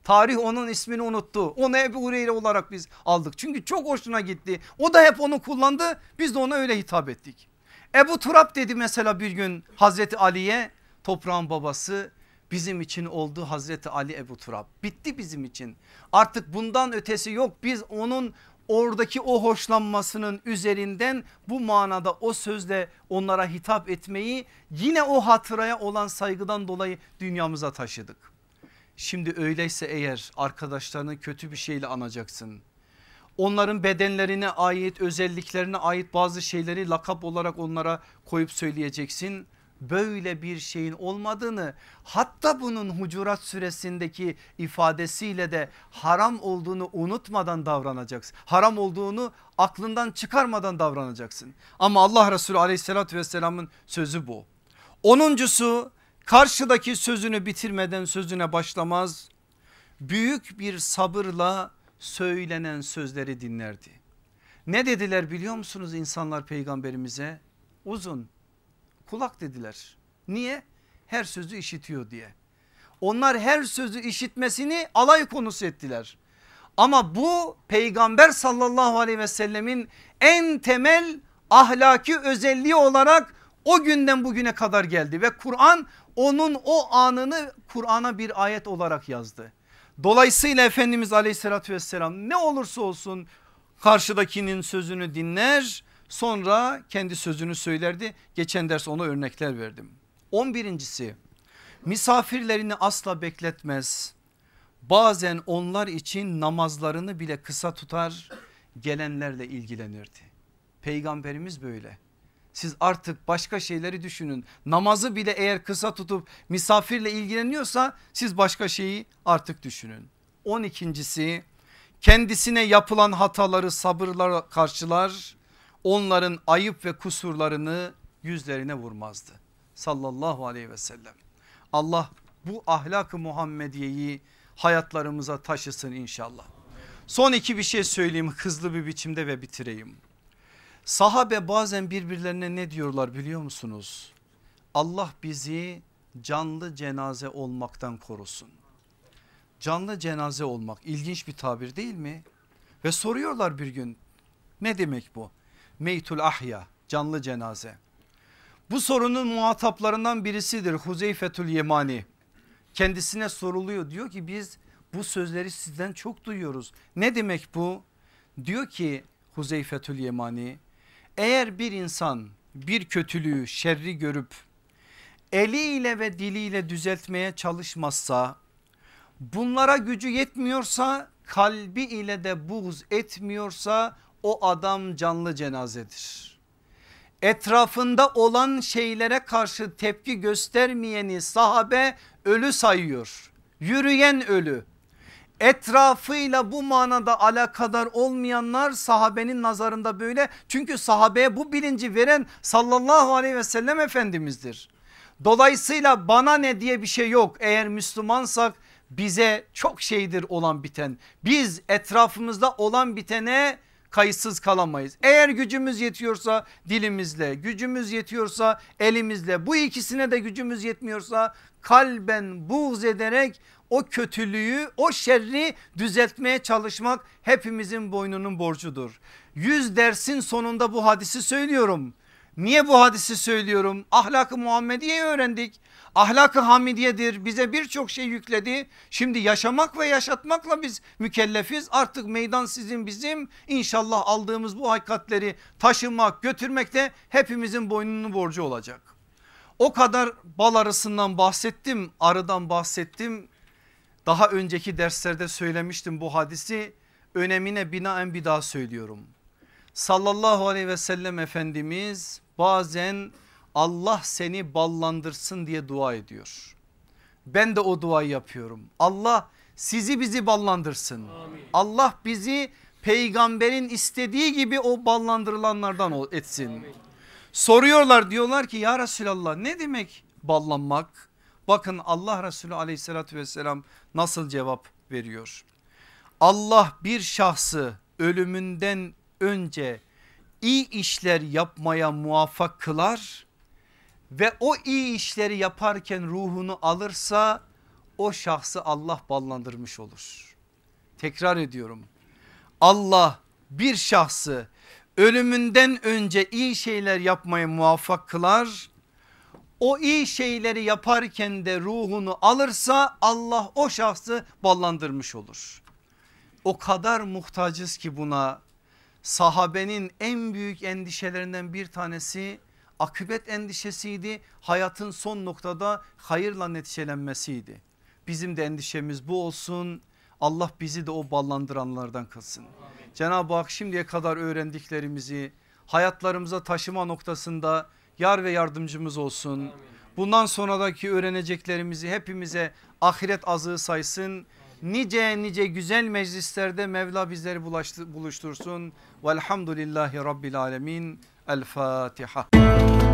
Tarih onun ismini unuttu. Onu Ebu Hureyre olarak biz aldık. Çünkü çok hoşuna gitti. O da hep onu kullandı. Biz de ona öyle hitap ettik. Ebu Turab dedi mesela bir gün Hazreti Ali'ye toprağın babası bizim için oldu Hazreti Ali Ebu Turab. Bitti bizim için. Artık bundan ötesi yok. Biz onun oradaki o hoşlanmasının üzerinden bu manada o sözle onlara hitap etmeyi yine o hatıraya olan saygıdan dolayı dünyamıza taşıdık. Şimdi öyleyse eğer arkadaşlarını kötü bir şeyle anacaksın. Onların bedenlerine ait özelliklerine ait bazı şeyleri lakap olarak onlara koyup söyleyeceksin böyle bir şeyin olmadığını hatta bunun Hucurat suresindeki ifadesiyle de haram olduğunu unutmadan davranacaksın. Haram olduğunu aklından çıkarmadan davranacaksın. Ama Allah Resulü aleyhissalatü vesselamın sözü bu. Onuncusu karşıdaki sözünü bitirmeden sözüne başlamaz. Büyük bir sabırla söylenen sözleri dinlerdi. Ne dediler biliyor musunuz insanlar peygamberimize? Uzun kulak dediler. Niye? Her sözü işitiyor diye. Onlar her sözü işitmesini alay konusu ettiler. Ama bu peygamber sallallahu aleyhi ve sellemin en temel ahlaki özelliği olarak o günden bugüne kadar geldi ve Kur'an onun o anını Kur'an'a bir ayet olarak yazdı. Dolayısıyla Efendimiz aleyhissalatü vesselam ne olursa olsun karşıdakinin sözünü dinler Sonra kendi sözünü söylerdi. Geçen ders ona örnekler verdim. 11.si misafirlerini asla bekletmez. Bazen onlar için namazlarını bile kısa tutar gelenlerle ilgilenirdi. Peygamberimiz böyle. Siz artık başka şeyleri düşünün. Namazı bile eğer kısa tutup misafirle ilgileniyorsa siz başka şeyi artık düşünün. 12.si kendisine yapılan hataları sabırla karşılar onların ayıp ve kusurlarını yüzlerine vurmazdı. Sallallahu aleyhi ve sellem. Allah bu ahlak-ı Muhammediye'yi hayatlarımıza taşısın inşallah. Son iki bir şey söyleyeyim hızlı bir biçimde ve bitireyim. Sahabe bazen birbirlerine ne diyorlar biliyor musunuz? Allah bizi canlı cenaze olmaktan korusun. Canlı cenaze olmak ilginç bir tabir değil mi? Ve soruyorlar bir gün ne demek bu? meytul ahya canlı cenaze. Bu sorunun muhataplarından birisidir Huzeyfetül Yemani. Kendisine soruluyor diyor ki biz bu sözleri sizden çok duyuyoruz. Ne demek bu? Diyor ki Huzeyfetül Yemani eğer bir insan bir kötülüğü şerri görüp eliyle ve diliyle düzeltmeye çalışmazsa bunlara gücü yetmiyorsa kalbi ile de buğz etmiyorsa o adam canlı cenazedir. Etrafında olan şeylere karşı tepki göstermeyeni sahabe ölü sayıyor. Yürüyen ölü. Etrafıyla bu manada alakadar olmayanlar sahabenin nazarında böyle. Çünkü sahabeye bu bilinci veren sallallahu aleyhi ve sellem efendimizdir. Dolayısıyla bana ne diye bir şey yok. Eğer Müslümansak bize çok şeydir olan biten. Biz etrafımızda olan bitene kayıtsız kalamayız. Eğer gücümüz yetiyorsa dilimizle, gücümüz yetiyorsa elimizle, bu ikisine de gücümüz yetmiyorsa kalben buğz ederek o kötülüğü, o şerri düzeltmeye çalışmak hepimizin boynunun borcudur. Yüz dersin sonunda bu hadisi söylüyorum. Niye bu hadisi söylüyorum? Ahlak-ı Muhammediye öğrendik. Ahlakı hamidiyedir bize birçok şey yükledi. Şimdi yaşamak ve yaşatmakla biz mükellefiz. Artık meydan sizin bizim inşallah aldığımız bu hakikatleri taşımak götürmek de hepimizin boynunun borcu olacak. O kadar bal arısından bahsettim arıdan bahsettim. Daha önceki derslerde söylemiştim bu hadisi önemine binaen bir daha söylüyorum. Sallallahu aleyhi ve sellem Efendimiz bazen Allah seni ballandırsın diye dua ediyor. Ben de o duayı yapıyorum. Allah sizi bizi ballandırsın. Amin. Allah bizi peygamberin istediği gibi o ballandırılanlardan etsin. Amin. Soruyorlar diyorlar ki ya Resulallah ne demek ballanmak? Bakın Allah Resulü aleyhissalatü vesselam nasıl cevap veriyor. Allah bir şahsı ölümünden önce iyi işler yapmaya muvaffak kılar ve o iyi işleri yaparken ruhunu alırsa o şahsı Allah ballandırmış olur. Tekrar ediyorum. Allah bir şahsı ölümünden önce iyi şeyler yapmaya muvaffak kılar. O iyi şeyleri yaparken de ruhunu alırsa Allah o şahsı ballandırmış olur. O kadar muhtacız ki buna sahabenin en büyük endişelerinden bir tanesi akıbet endişesiydi. Hayatın son noktada hayırla neticelenmesiydi. Bizim de endişemiz bu olsun. Allah bizi de o ballandıranlardan kılsın. Cenab-ı Hak şimdiye kadar öğrendiklerimizi hayatlarımıza taşıma noktasında yar ve yardımcımız olsun. Amin. Bundan sonradaki öğreneceklerimizi hepimize ahiret azığı saysın. Nice nice güzel meclislerde Mevla bizleri buluştursun. Velhamdülillahi Rabbil Alemin. El Fatiha.